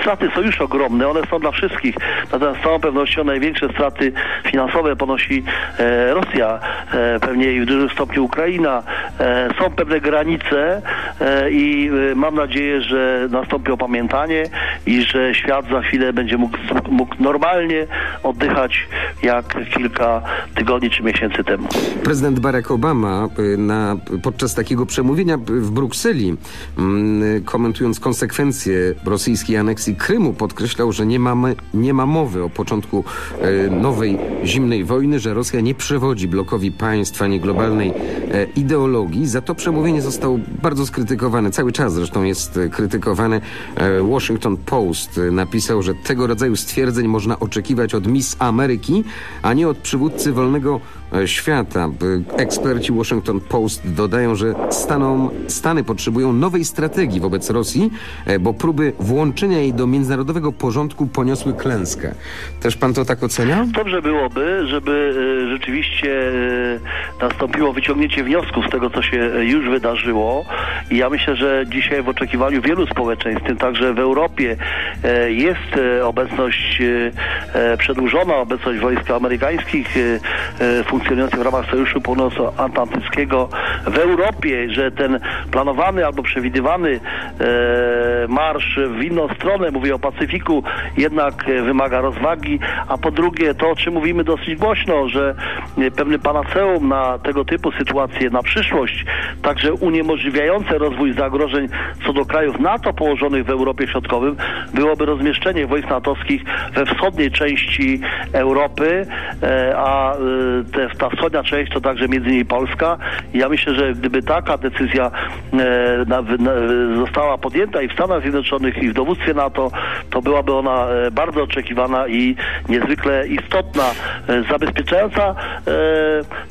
Straty są już ogromne, one są dla wszystkich. Natomiast z całą pewnością największe straty finansowe ponosi e, Rosja, e, pewnie i w dużym stopniu Ukraina. E, są pewne granice e, i e, mam nadzieję, że nastąpi opamiętanie i że świat za chwilę będzie mógł, mógł normalnie oddychać jak kilka tygodni czy miesięcy temu. Prezydent Barack Obama y, na, podczas takiego przemówienia w Brukseli, mm, komentując konsekwencje rosyjskiej aneksji Krymu, podkreślał, że nie, mamy, nie ma mowy o początku y, nowej zimnej wojny, że Rosja nie przewodzi blokowi państw ani globalnej e, ideologii. Za to przemówienie zostało bardzo skrytykowane, cały czas zresztą jest e, krytykowane. E, Washington Post e, napisał, że tego rodzaju stwierdzeń można oczekiwać od Miss Ameryki, a nie od przywódcy wolnego e, świata. E, Eksperci Washington Post dodają, że Stanom, Stany potrzebują nowej strategii wobec Rosji, e, bo próby włączenia jej do międzynarodowego porządku poniosły klęskę. Też pan to tak ocenia? Dobrze byłoby, żeby e, rzeczywiście e, nastąpiło wyciągnięcie wniosków z tego, co się e, już wydarzyło. I ja myślę, że dzisiaj w oczekiwaniu wielu społeczeństw, w tym także w Europie, e, jest e, obecność e, e, przedłużona, obecność wojsk amerykańskich e, funkcjonujących w ramach Sojuszu Północnoatlantyckiego w Europie, że ten planowany albo przewidywany e, marsz w inną stronę, mówię o Pacyfiku, jednak wymaga rozwagi, a po drugie to, o czym mówimy dosyć głośno, że e, pewnym panaceum na tego typu sytuacje na przyszłość, także uniemożliwiające rozwój zagrożeń co do krajów NATO położonych w Europie Środkowym, byłoby rozmieszczenie wojsk natowskich we wschodniej części Europy, e, a e, te, ta wschodnia część to także między innymi Polska. I Ja myślę, że gdyby taka decyzja e, została podjęta i w Stanach Zjednoczonych i w dowództwie NATO, to byłaby ona e, bardzo oczekiwana i niezwykle istotna, e, zabezpieczająca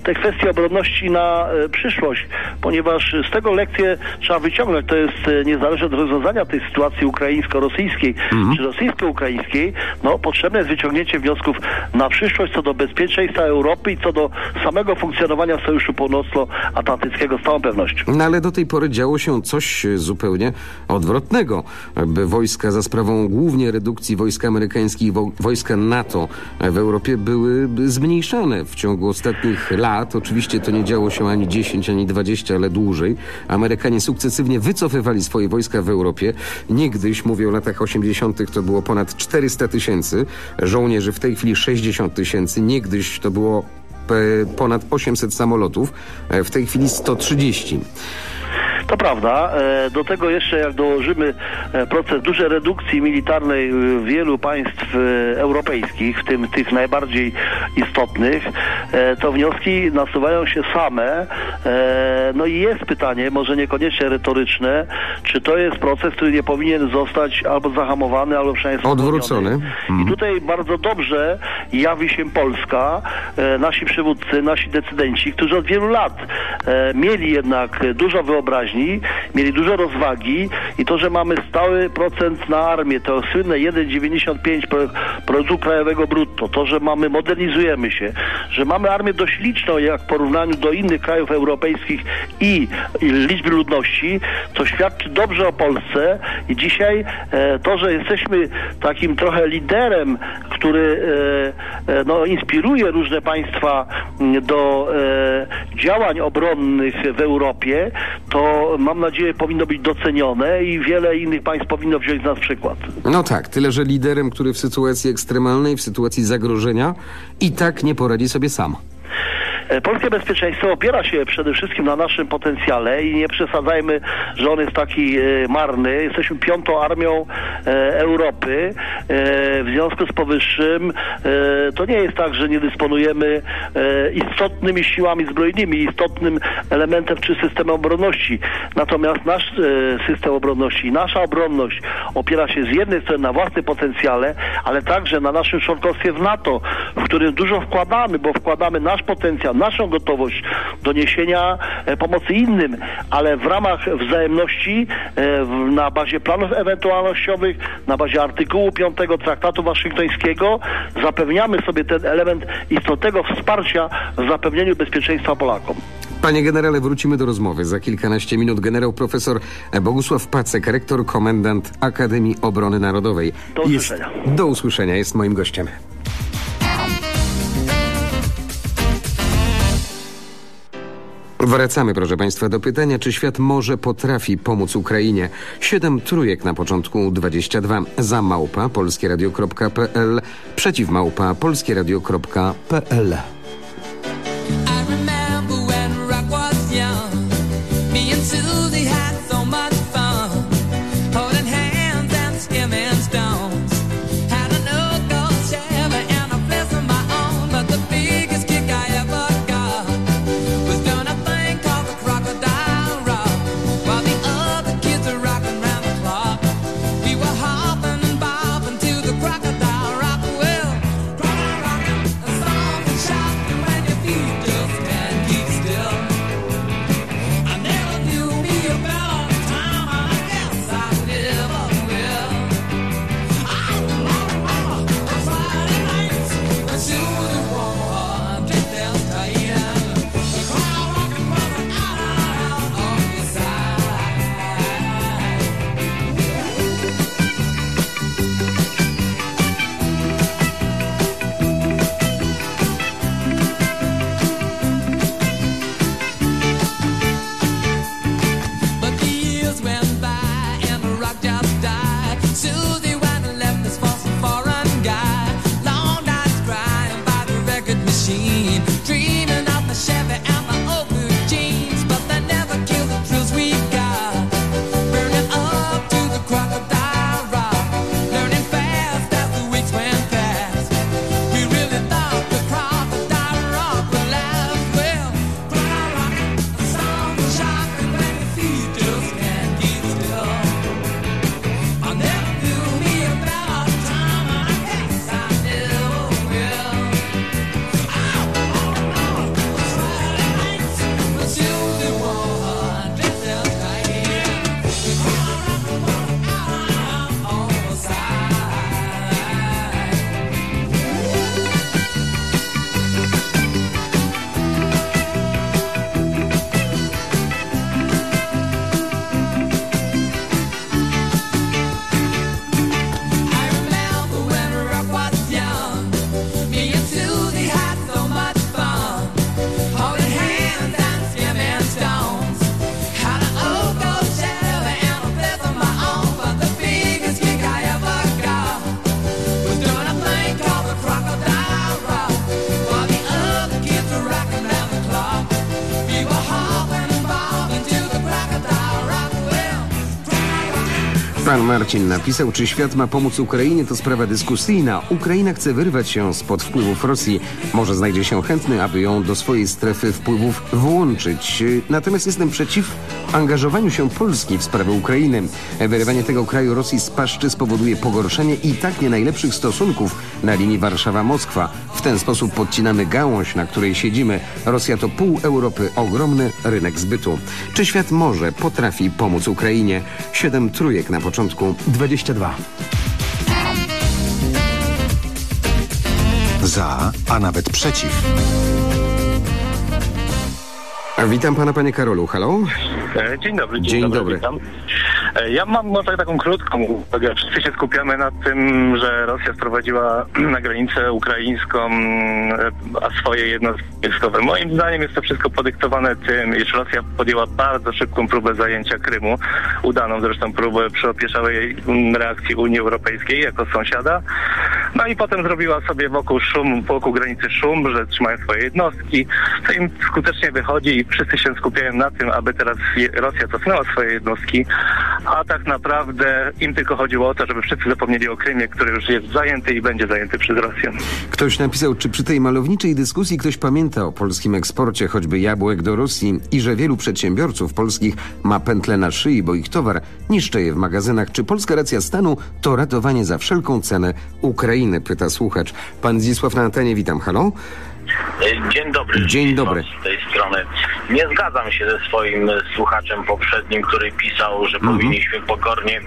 te kwestie obronności na przyszłość, ponieważ z tego lekcję trzeba wyciągnąć. To jest e, niezależnie od rozwiązania tej sytuacji ukraińsko-rosyjskiej czy rosyjsko-ukraińskiej, no potrzebne jest wyciągnięcie wniosków na przyszłość co do bezpieczeństwa Europy i co do samego funkcjonowania Sojuszu Północnoatlantyckiego z całą pewnością. No ale do tej pory działo się coś e, zupełnie odwrotnego. By wojska za sprawą głównie redukcji wojsk amerykańskich i wo- wojska NATO w Europie były zmniejszane w ciągu ostatnich lat. Oczywiście to nie działo się ani 10, ani 20, ale dłużej. Amerykanie sukcesywnie wycofywali swoje wojska w Europie. Niegdyś, mówię o latach 80., to było ponad 400 tysięcy żołnierzy, w tej chwili 60 tysięcy. Niegdyś to było e, ponad 800 samolotów, e, w tej chwili 130. To prawda. E, Do tego jeszcze jak dołożymy e, proces dużej redukcji militarnej e, wielu państw europejskich, w tym tych najbardziej istotnych, to wnioski nasuwają się same. No i jest pytanie, może niekoniecznie retoryczne, czy to jest proces, który nie powinien zostać albo zahamowany, albo przynajmniej Odwrócony. i tutaj bardzo dobrze jawi się Polska, nasi przywódcy, nasi decydenci, którzy od wielu lat mieli jednak dużo wyobraźni, mieli dużo rozwagi i to, że mamy stały procent na armię, to słynne 1,95 pro- produktu krajowego brutto, to, że mamy, modernizujemy się, że mamy armię dość liczną, jak w porównaniu do innych krajów europejskich i, liczby ludności, co świadczy dobrze o Polsce. I dzisiaj e, to, że jesteśmy takim trochę liderem, który e, e, no, inspiruje różne państwa m, do działań obronnych w Europie, to mam nadzieję powinno być docenione i wiele innych państw powinno wziąć z nas przykład. No tak, tyle że liderem, który w sytuacji ekstremalnej, w sytuacji zagrożenia i tak nie poradzi sobie sam. E, Polskie bezpieczeństwo opiera się przede wszystkim na naszym potencjale i nie przesadzajmy, że on jest taki e, marny. Jesteśmy piątą armią e, Europy. W związku z powyższym to nie jest tak, że nie dysponujemy istotnymi siłami zbrojnymi, istotnym elementem czy systemem obronności. Natomiast nasz system obronności, nasza obronność opiera się z jednej strony na własnym potencjale, ale także na naszym członkostwie w NATO, w którym dużo wkładamy, bo wkładamy nasz potencjał, naszą gotowość do niesienia e, pomocy innym, ale w ramach wzajemności e, na bazie planów ewentualnościowych, na bazie artykułu 5 Traktatu Waszyngtońskiego zapewniamy sobie ten element istotnego wsparcia w zapewnieniu bezpieczeństwa Polakom. Panie generale, wrócimy do rozmowy. Za kilkanaście minut generał profesor Bogusław Pacek, rektor, komendant Akademii Obrony Narodowej. Do usłyszenia. Jest, do usłyszenia, jest moim gościem. Wracamy, proszę Państwa, do pytania, czy świat może, potrafi pomóc Ukrainie. Siedem trójek na początku 22. Za małpa polskieradio.pl, przeciw małpa polskieradio.pl. Marcin napisał, czy świat ma pomóc Ukrainie, to sprawa dyskusyjna. Ukraina chce wyrwać się spod wpływów Rosji. Może znajdzie się chętny, aby ją do swojej strefy wpływów włączyć. Natomiast jestem przeciw angażowaniu się Polski w sprawę Ukrainy. Wyrywanie tego kraju Rosji z paszczy spowoduje pogorszenie i tak nie najlepszych stosunków na linii Warszawa-Moskwa. W ten sposób podcinamy gałąź, na której siedzimy. Rosja to pół Europy, ogromny rynek zbytu. Czy świat może, potrafi pomóc Ukrainie? Siedem trójek na początku, 22. Za, a nawet przeciw. Witam pana, panie Karolu. Halo? E, Dzień dobry, dzień, Dzień dobry, dobry. witam. E, Ja mam może taką krótką uwagę. Wszyscy się skupiamy na tym, że Rosja sprowadziła <clears throat> na granicę ukraińską e, a swoje jednostki wojskowe. Moim zdaniem jest to wszystko podyktowane tym, iż Rosja podjęła bardzo szybką próbę zajęcia Krymu, udaną zresztą próbę przy opieszałej mm, reakcji Unii Europejskiej jako sąsiada. No i potem zrobiła sobie wokół szum, wokół granicy szum, że trzymają swoje jednostki. To im skutecznie wychodzi i wszyscy się skupiają na tym, aby teraz Rosja cofnęła swoje jednostki, a tak naprawdę im tylko chodziło o to, żeby wszyscy zapomnieli o Krymie, który już jest zajęty i będzie zajęty przez Rosję. Ktoś napisał, czy przy tej malowniczej dyskusji ktoś pamięta o polskim eksporcie choćby jabłek do Rosji i że wielu przedsiębiorców polskich ma pętle na szyi, bo ich towar niszczy je w magazynach. Czy polska racja stanu to ratowanie za wszelką cenę Ukrainy? Pyta słuchacz. Pan Zdzisław na antenie, witam. Halo? Dzień dobry. Dzień dobry. Z tej strony. Nie zgadzam się ze swoim e, słuchaczem poprzednim, który pisał, że Mhm. powinniśmy pokornie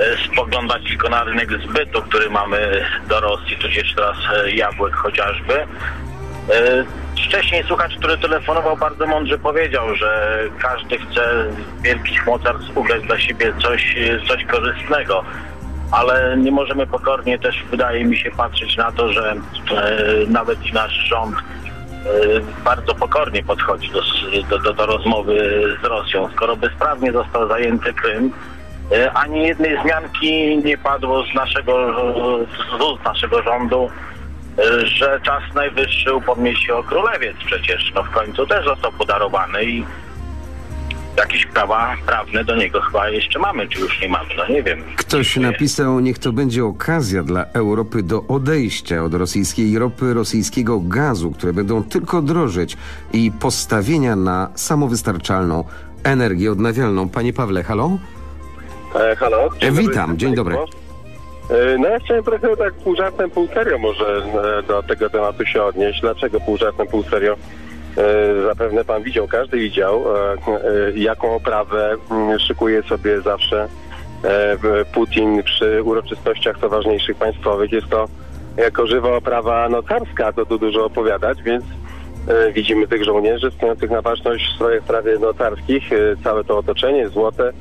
e, spoglądać tylko na rynek zbytu, który mamy do Rosji, tudzież teraz e, jabłek chociażby. E, Wcześniej słuchacz, który telefonował, bardzo mądrze powiedział, że każdy chce z wielkich mocarstw ugrać dla siebie coś, e, coś korzystnego ale nie możemy pokornie też, wydaje mi się, patrzeć na to, że nawet nasz rząd e, bardzo pokornie podchodzi do, do, do, do rozmowy z Rosją. Skoro bezprawnie został zajęty Krym, e, ani jednej zmianki nie padło z naszego, z ust naszego rządu, e, że czas najwyższy upomnieć się o królewiec przecież. No w końcu też został podarowany i jakieś prawa prawne do niego chyba jeszcze mamy, czy już nie mamy, no nie wiem. Ktoś napisał, niech to będzie okazja dla Europy do odejścia od rosyjskiej ropy, rosyjskiego gazu, które będą tylko drożeć i postawienia na samowystarczalną energię odnawialną. Panie Pawle, halo? E, halo? E, witam, dobry, dzień dobry. E, No ja chciałem trochę tak pół żartem, pół serio może e, do tego tematu się odnieść. Dlaczego pół żartem, pół serio? E, Zapewne pan widział, każdy widział, e, e, jaką oprawę mm, szykuje sobie zawsze Putin przy uroczystościach co ważniejszych państwowych. Jest to jako żywa oprawa no, carska, to tu dużo opowiadać, więc widzimy tych żołnierzy stojących na baczność w strojach prawie no, carskich, e, całe to otoczenie, złote,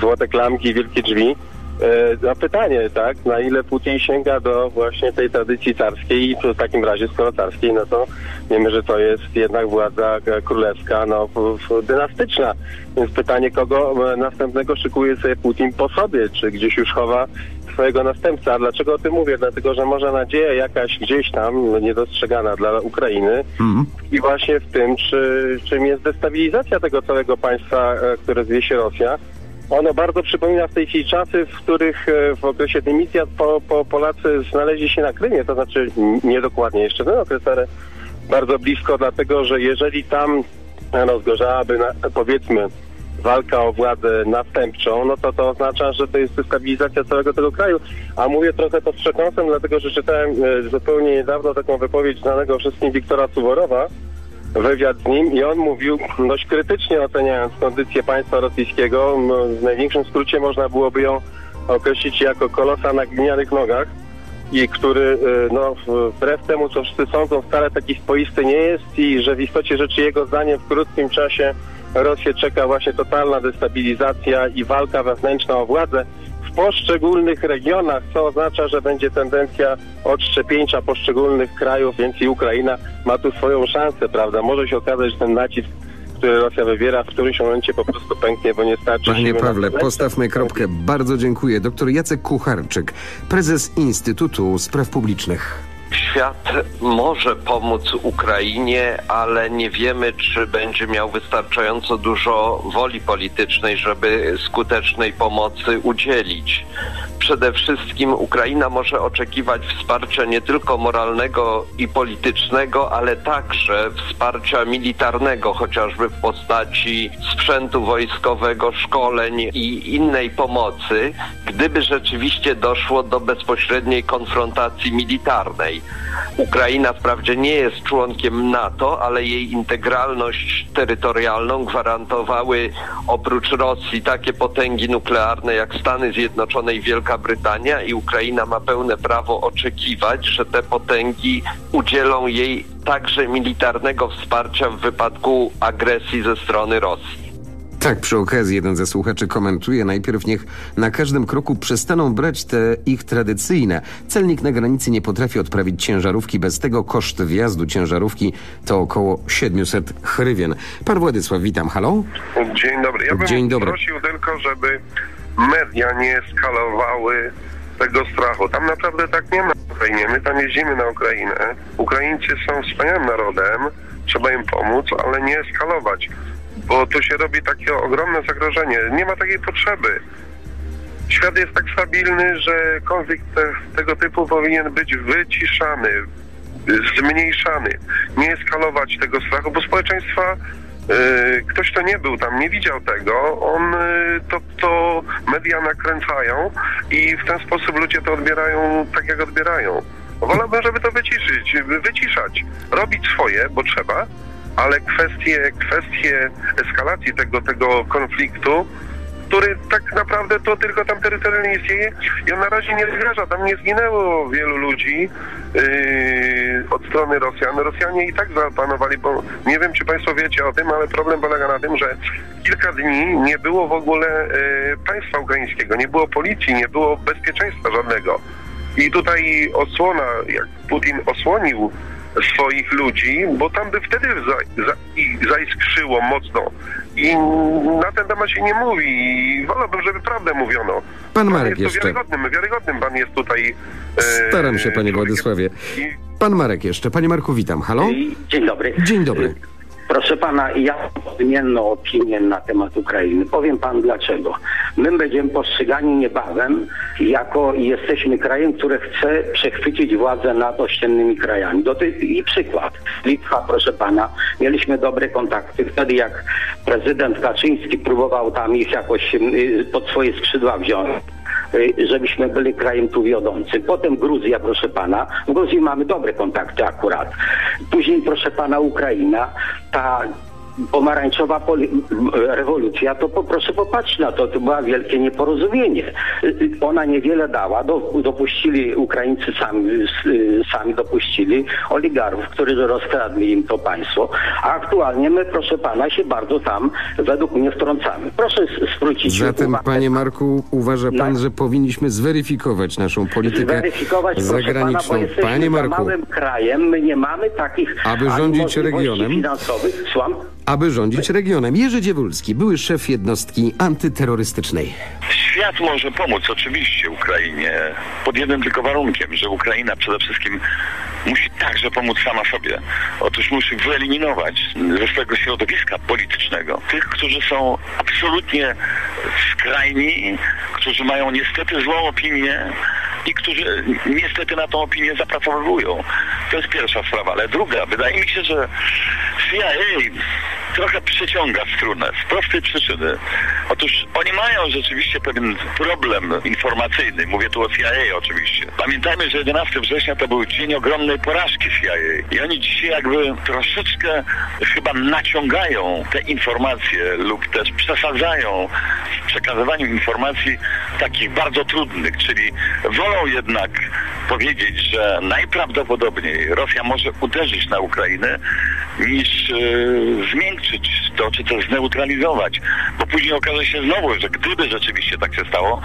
złote klamki, wielkie drzwi. E, No pytanie, tak, na ile Putin sięga do właśnie tej tradycji carskiej i w takim razie skoro carskiej, no to wiemy, że to jest jednak władza e, królewska, no dynastyczna. Więc pytanie, kogo e, następnego szykuje sobie Putin po sobie, czy gdzieś już chowa swojego następca. A Dlaczego o tym mówię? Dlatego, że może nadzieja jakaś gdzieś tam niedostrzegana dla Ukrainy i właśnie w tym, czy, czym jest destabilizacja tego całego państwa, e, które zwie się Rosja. Ono bardzo przypomina w tej chwili czasy, w których e, w okresie dymisjat po, po Polacy znaleźli się na Krymie, to znaczy niedokładnie jeszcze ten okres, ale bardzo blisko, dlatego że jeżeli tam rozgorzałaby, powiedzmy, walka o władzę następczą, no to to oznacza, że to jest destabilizacja całego tego kraju. A mówię trochę to z przekąsem, dlatego że czytałem e, zupełnie niedawno taką wypowiedź znanego wszystkim Wiktora Suworowa, wywiad z nim i on mówił dość krytycznie oceniając kondycję państwa rosyjskiego. W największym skrócie można byłoby ją określić jako kolosa na glinianych nogach i który y, no, wbrew temu, co wszyscy sądzą, wcale taki swoisty nie jest i że w istocie rzeczy jego zdaniem w krótkim czasie Rosję czeka właśnie totalna destabilizacja i walka wewnętrzna o władzę w poszczególnych regionach, co oznacza, że będzie tendencja odszczepieńcza poszczególnych krajów, więc i Ukraina ma tu swoją szansę, prawda? Może się okazać, że ten nacisk, który Rosja wywiera, w którymś momencie po prostu pęknie, bo nie starczy Panie Pawle, postawmy kropkę. Bardzo dziękuję. Doktor Jacek Kucharczyk, prezes Instytutu Spraw Publicznych. Świat może pomóc Ukrainie, ale nie wiemy, czy będzie miał wystarczająco dużo woli politycznej, żeby skutecznej pomocy udzielić. Przede wszystkim Ukraina może oczekiwać wsparcia nie tylko moralnego i politycznego, ale także wsparcia militarnego, chociażby w postaci sprzętu wojskowego, szkoleń i innej pomocy, gdyby rzeczywiście doszło do bezpośredniej konfrontacji militarnej. Ukraina wprawdzie nie jest członkiem NATO, ale jej integralność terytorialną gwarantowały oprócz Rosji takie potęgi nuklearne jak Stany Zjednoczone i Wielka Brytania i Ukraina ma pełne prawo oczekiwać, że te potęgi udzielą jej także militarnego wsparcia w wypadku agresji ze strony Rosji. Tak, przy okazji jeden ze słuchaczy komentuje, najpierw niech na każdym kroku przestaną brać te ich tradycyjne. Celnik na granicy nie potrafi odprawić ciężarówki, bez tego koszt wjazdu ciężarówki to około 700 hrywien. Pan Władysław, witam, halo? Dzień dobry. Ja bym Dzień dobry. prosił tylko, żeby media nie skalowały tego strachu. Tam naprawdę tak nie ma w Ukrainie. My tam jeździmy na Ukrainę. Ukraińcy są wspaniałym narodem, trzeba im pomóc, ale nie eskalować, bo tu się robi takie ogromne zagrożenie. Nie ma takiej potrzeby. Świat jest tak stabilny, że konflikt te, tego typu powinien być wyciszany, zmniejszany. Nie eskalować tego strachu, bo społeczeństwa y, ktoś, kto nie był tam, nie widział tego, on y, to, to media nakręcają i w ten sposób ludzie to odbierają tak, jak odbierają. Wolałbym, żeby to wyciszyć, wyciszać, robić swoje, bo trzeba, ale kwestie, kwestie eskalacji tego, tego konfliktu, który tak naprawdę to tylko tam terytorialnie istnieje i on na razie nie zgraża. Tam nie zginęło wielu ludzi yy, od strony Rosjan. Rosjanie i tak zapanowali, bo nie wiem, czy Państwo wiecie o tym, ale problem polega na tym, że kilka dni nie było w ogóle yy, państwa ukraińskiego, nie było policji, nie było bezpieczeństwa żadnego. I tutaj osłona, jak Putin osłonił swoich ludzi, bo tam by wtedy za, za, i zaiskrzyło mocno. I na ten temat się nie mówi. I wolałbym, żeby prawdę mówiono. Pan Marek jest jeszcze. wiarygodnym, wiarygodnym pan jest tutaj. E, Staram się, panie Władysławie. Pan Marek jeszcze. Panie Marku, witam, halo? Dzień dobry. Dzień dobry. Proszę pana, ja mam odmienną opinię na temat Ukrainy. Powiem pan dlaczego. My będziemy postrzegani niebawem jako jesteśmy krajem, który chce przechwycić władzę nad ościennymi krajami. Do tej, I przykład. Litwa, proszę pana, mieliśmy dobre kontakty. Wtedy jak prezydent Kaczyński próbował tam ich jakoś y, pod swoje skrzydła wziąć żebyśmy byli krajem tu wiodącym. Potem Gruzja, proszę pana. W Gruzji mamy dobre kontakty akurat. Później, proszę pana, Ukraina. Ta pomarańczowa rewolucja, to po, proszę popatrzeć na to, to było wielkie nieporozumienie. Ona niewiele dała, do, dopuścili, Ukraińcy sami, sami dopuścili oligarchów, którzy rozkradli im to państwo, a aktualnie my, proszę pana, się bardzo tam według mnie wtrącamy. Proszę zwrócić Zatem, uwagę panie Marku, uważa pan, że powinniśmy zweryfikować naszą politykę zweryfikować, proszę pana, zagraniczną? bo Panie Marku, małym krajem, my nie mamy takich Aby rządzić regionem? finansowych. Słucham? Aby rządzić regionem. Jerzy Dziewulski, były szef jednostki antyterrorystycznej. Świat może pomóc oczywiście Ukrainie pod jednym tylko warunkiem, że Ukraina przede wszystkim musi także pomóc sama sobie. Otóż musi wyeliminować ze swojego środowiska politycznego tych, którzy są absolutnie skrajni, którzy mają niestety złą opinię i którzy niestety na tą opinię zapracowują. To jest pierwsza sprawa. Ale druga, wydaje mi się, że CIA trochę przeciąga strunę z prostej przyczyny. Otóż oni mają rzeczywiście pewien problem informacyjny. Mówię tu o CIA oczywiście. Pamiętajmy, że 11 września to był dzień ogromnej porażki CIA. I oni dzisiaj jakby troszeczkę chyba naciągają te informacje lub też przesadzają w przekazywaniu informacji takich bardzo trudnych, czyli wolą jednak powiedzieć, że najprawdopodobniej Rosja może uderzyć na Ukrainę, niż e, zmiękczyć to, czy też zneutralizować. Bo później okaże się znowu, że gdyby rzeczywiście tak się stało,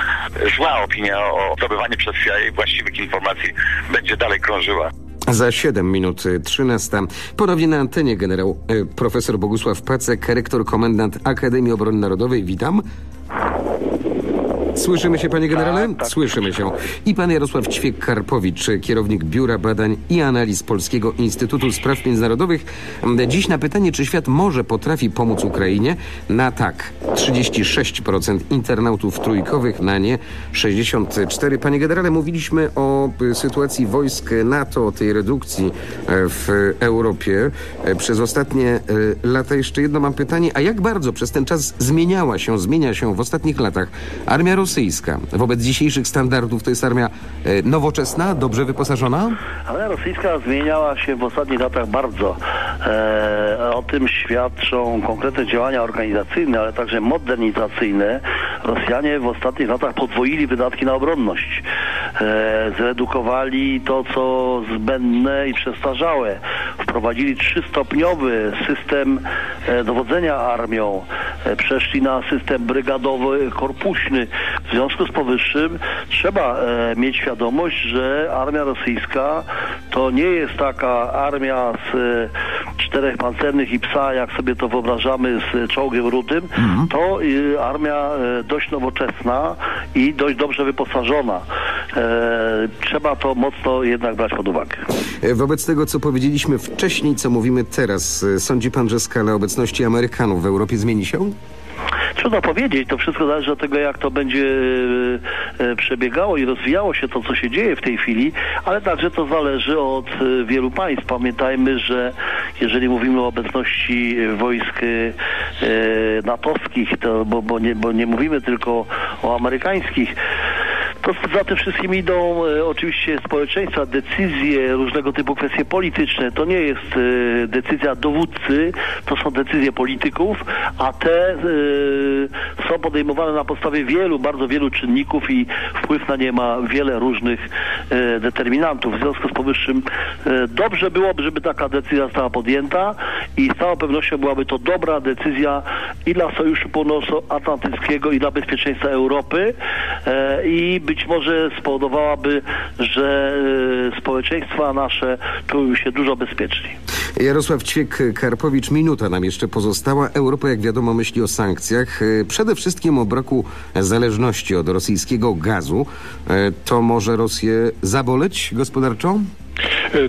zła opinia o zdobywaniu przez CIA właściwych informacji będzie dalej krążyła. Za 7 minut y, 13. Ponownie na antenie generał y, profesor Bogusław Pacek, rektor komendant Akademii Obrony Narodowej. Witam. Słyszymy się, panie generale? Słyszymy się. I pan Jarosław Ćwiek-Karpowicz, kierownik Biura Badań i Analiz Polskiego Instytutu Spraw Międzynarodowych. Dziś na pytanie, czy świat może potrafi pomóc Ukrainie, na tak 36% internautów trójkowych, na nie 64%. Panie generale, mówiliśmy o y, sytuacji wojsk NATO, o tej redukcji e, w Europie e, przez ostatnie e, lata. Jeszcze jedno mam pytanie, a jak bardzo przez ten czas zmieniała się, zmienia się w ostatnich latach armia rosyjska wobec dzisiejszych standardów to jest armia e, nowoczesna, dobrze wyposażona? Armia rosyjska zmieniała się w ostatnich latach bardzo. E, o tym świadczą konkretne działania organizacyjne, ale także modernizacyjne. Rosjanie w ostatnich latach podwoili wydatki na obronność. E, zredukowali to, co zbędne i przestarzałe. Wprowadzili trzystopniowy system e, dowodzenia armią. E, przeszli na system brygadowy, korpuśny. W związku z powyższym trzeba e, mieć świadomość, że armia rosyjska to nie jest taka armia z e, czterech pancernych i psa, jak sobie to wyobrażamy z czołgiem rudym. To e, armia e, dość nowoczesna i dość dobrze wyposażona. E, trzeba to mocno jednak brać pod uwagę. E, Wobec tego, co powiedzieliśmy wcześniej, co mówimy teraz, sądzi pan, że skala obecności Amerykanów w Europie zmieni się? Trudno powiedzieć, to wszystko zależy od tego, jak to będzie e, e, przebiegało i rozwijało się to, co się dzieje w tej chwili, ale także to zależy od e, wielu państw. Pamiętajmy, że jeżeli mówimy o obecności wojsk natowskich, to, bo, bo, nie, bo nie mówimy tylko o amerykańskich, to za tym wszystkim idą e, oczywiście społeczeństwa, decyzje, różnego typu kwestie polityczne. To nie jest e, decyzja dowódcy, to są decyzje polityków, a te e, są podejmowane na podstawie wielu, bardzo wielu czynników i wpływ na nie ma wiele różnych e, determinantów. W związku z powyższym e, dobrze byłoby, żeby taka decyzja została podjęta i z całą pewnością byłaby to dobra decyzja i dla Sojuszu Północnoatlantyckiego i dla bezpieczeństwa Europy e, i być może spowodowałaby, że e, społeczeństwa nasze czuły się dużo bezpieczniej. Jarosław Ćwiek-Karpowicz, minuta nam jeszcze pozostała. Europa, jak wiadomo, myśli o sankcjach. E, Przede wszystkim o braku zależności od rosyjskiego gazu. E, To może Rosję zaboleć gospodarczo?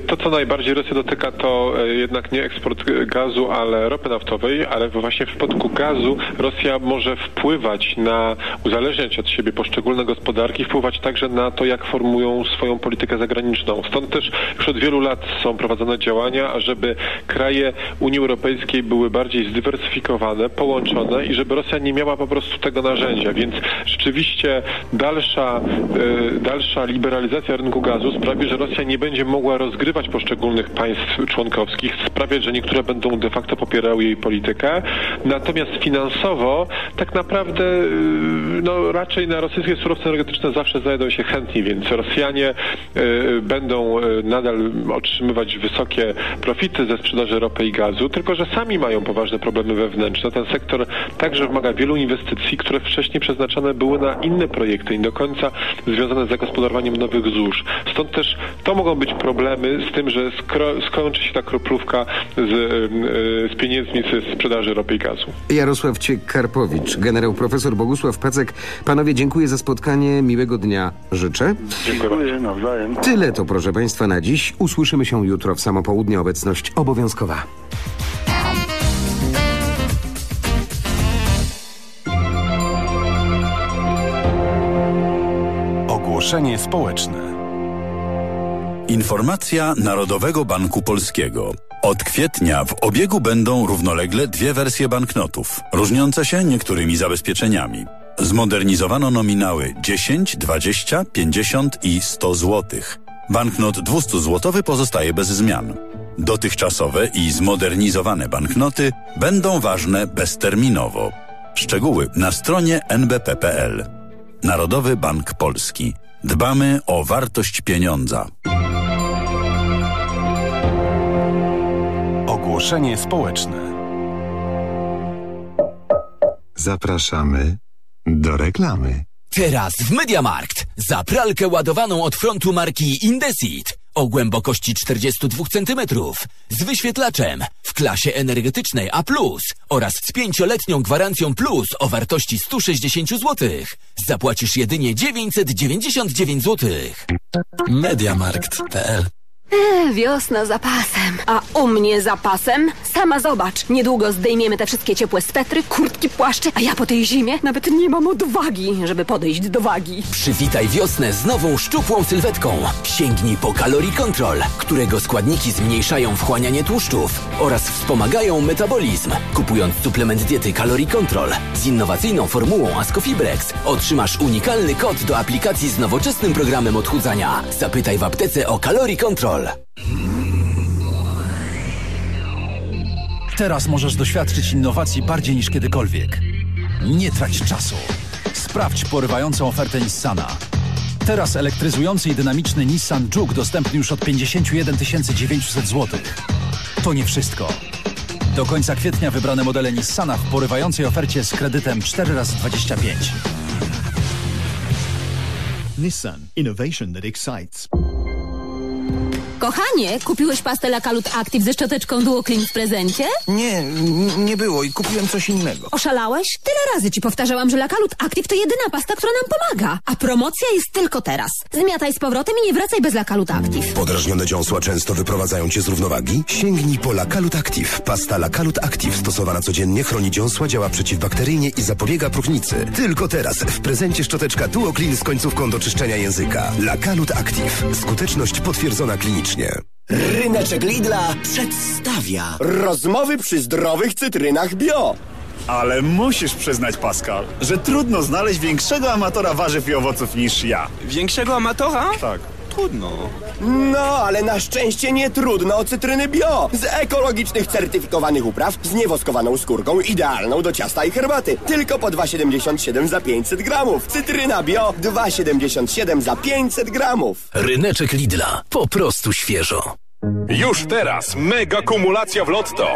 To, co najbardziej Rosję dotyka, to e, jednak nie eksport e, gazu, ale ropy naftowej, ale właśnie w przypadku gazu Rosja może wpływać na, uzależniać od siebie poszczególne gospodarki, wpływać także na to, jak formują swoją politykę zagraniczną. Stąd też już od wielu lat są prowadzone działania, ażeby kraje Unii Europejskiej były bardziej zdywersyfikowane, połączone i żeby Rosja nie miała po prostu tego narzędzia. Więc rzeczywiście dalsza, e, dalsza liberalizacja rynku gazu sprawi, że Rosja nie będzie mogła rozgrywać poszczególnych państw członkowskich, sprawiać, że niektóre będą de facto popierały jej politykę. Natomiast finansowo tak naprawdę y, no, raczej na rosyjskie surowce energetyczne zawsze znajdą się chętni, więc Rosjanie y, będą nadal otrzymywać wysokie profity ze sprzedaży ropy i gazu, tylko że sami mają poważne problemy wewnętrzne. Ten sektor także wymaga wielu inwestycji, które wcześniej przeznaczone były na inne projekty, nie do końca związane z zagospodarowaniem nowych złóż. Stąd też to mogą być problemy z tym, że skro, skończy się ta kroplówka z, y, z pieniędzmi ze sprzedaży ropy i gazu. Jarosław Ćwiek-Karpowicz, generał profesor Bogusław Pacek. Panowie, dziękuję za spotkanie. Miłego dnia życzę. Dziękuję nawzajem. Tyle to, proszę Państwa, na dziś. Usłyszymy się jutro w samo południe. Obecność obowiązkowa. Ogłoszenie społeczne. Informacja Narodowego Banku Polskiego. Od kwietnia w obiegu będą równolegle dwie wersje banknotów, różniące się niektórymi zabezpieczeniami. Zmodernizowano nominały 10, 20, 50 i 100 zł. Banknot 200 złotowy pozostaje bez zmian. Dotychczasowe i zmodernizowane banknoty będą ważne bezterminowo. Szczegóły na stronie nbp.pl. Narodowy Bank Polski. Dbamy o wartość pieniądza. Ogłoszenie społeczne. Zapraszamy do reklamy. Teraz w Mediamarkt za pralkę ładowaną od frontu marki Indesit o głębokości 42 cm z wyświetlaczem w klasie energetycznej A+, oraz z pięcioletnią gwarancją Plus o wartości 160 zł. Zapłacisz jedynie 999 zł. Mediamarkt.pl E, wiosna za pasem. A u mnie za pasem? Sama zobacz. Niedługo zdejmiemy te wszystkie ciepłe swetry, kurtki, płaszcze, a ja po tej zimie nawet nie mam odwagi, żeby podejść do wagi. Przywitaj wiosnę z nową szczupłą sylwetką. Sięgnij po Calorie Control, którego składniki zmniejszają wchłanianie tłuszczów oraz wspomagają metabolizm. Kupując suplement diety Calorie Control z innowacyjną formułą Ascofibrex otrzymasz unikalny kod do aplikacji z nowoczesnym programem odchudzania. Zapytaj w aptece o Calorie Control. Teraz możesz doświadczyć innowacji bardziej niż kiedykolwiek. Nie trać czasu. Sprawdź porywającą ofertę Nissana. Teraz elektryzujący i dynamiczny Nissan Juke dostępny już od 51 900 zł. To nie wszystko. Do końca kwietnia wybrane modele Nissana w porywającej ofercie z kredytem 4x25. Nissan Innovation that excites. Kochanie, kupiłeś pastę Lakalut Active ze szczoteczką Duo Clean w prezencie? Nie, nie było i kupiłem coś innego. Oszalałeś? Tyle razy ci powtarzałam, że Lakalut Active to jedyna pasta, która nam pomaga. A promocja jest tylko teraz. Zmiataj z powrotem i nie wracaj bez Lakalut Active. Podrażnione dziąsła często wyprowadzają cię z równowagi? Sięgnij po Lakalut Active. Pasta Lakalut Active stosowana codziennie chroni dziąsła, działa przeciwbakteryjnie i zapobiega próchnicy. Tylko teraz w prezencie szczoteczka Duo Clean z końcówką do czyszczenia języka. Lakalut Active. Skuteczność potwierdzona klinicznie. Ryneczek Lidla przedstawia rozmowy przy zdrowych cytrynach bio. Ale musisz przyznać, Pascal, że trudno znaleźć większego amatora warzyw i owoców niż ja. Większego amatora? Tak. Trudno. No, ale na szczęście nie trudno o cytryny bio. Z ekologicznych, certyfikowanych upraw, z niewoskowaną skórką, idealną do ciasta i herbaty. Tylko po 2,77 za 500 gramów. Cytryna bio 2,77 za 500 gramów. Ryneczek Lidla. Po prostu świeżo. Już teraz mega kumulacja w Lotto.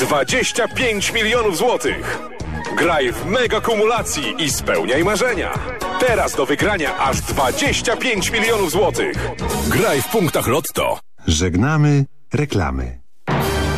25 milionów złotych. Graj w mega kumulacji i spełniaj marzenia. Teraz do wygrania aż 25 milionów złotych. Graj w punktach Lotto. Żegnamy reklamy.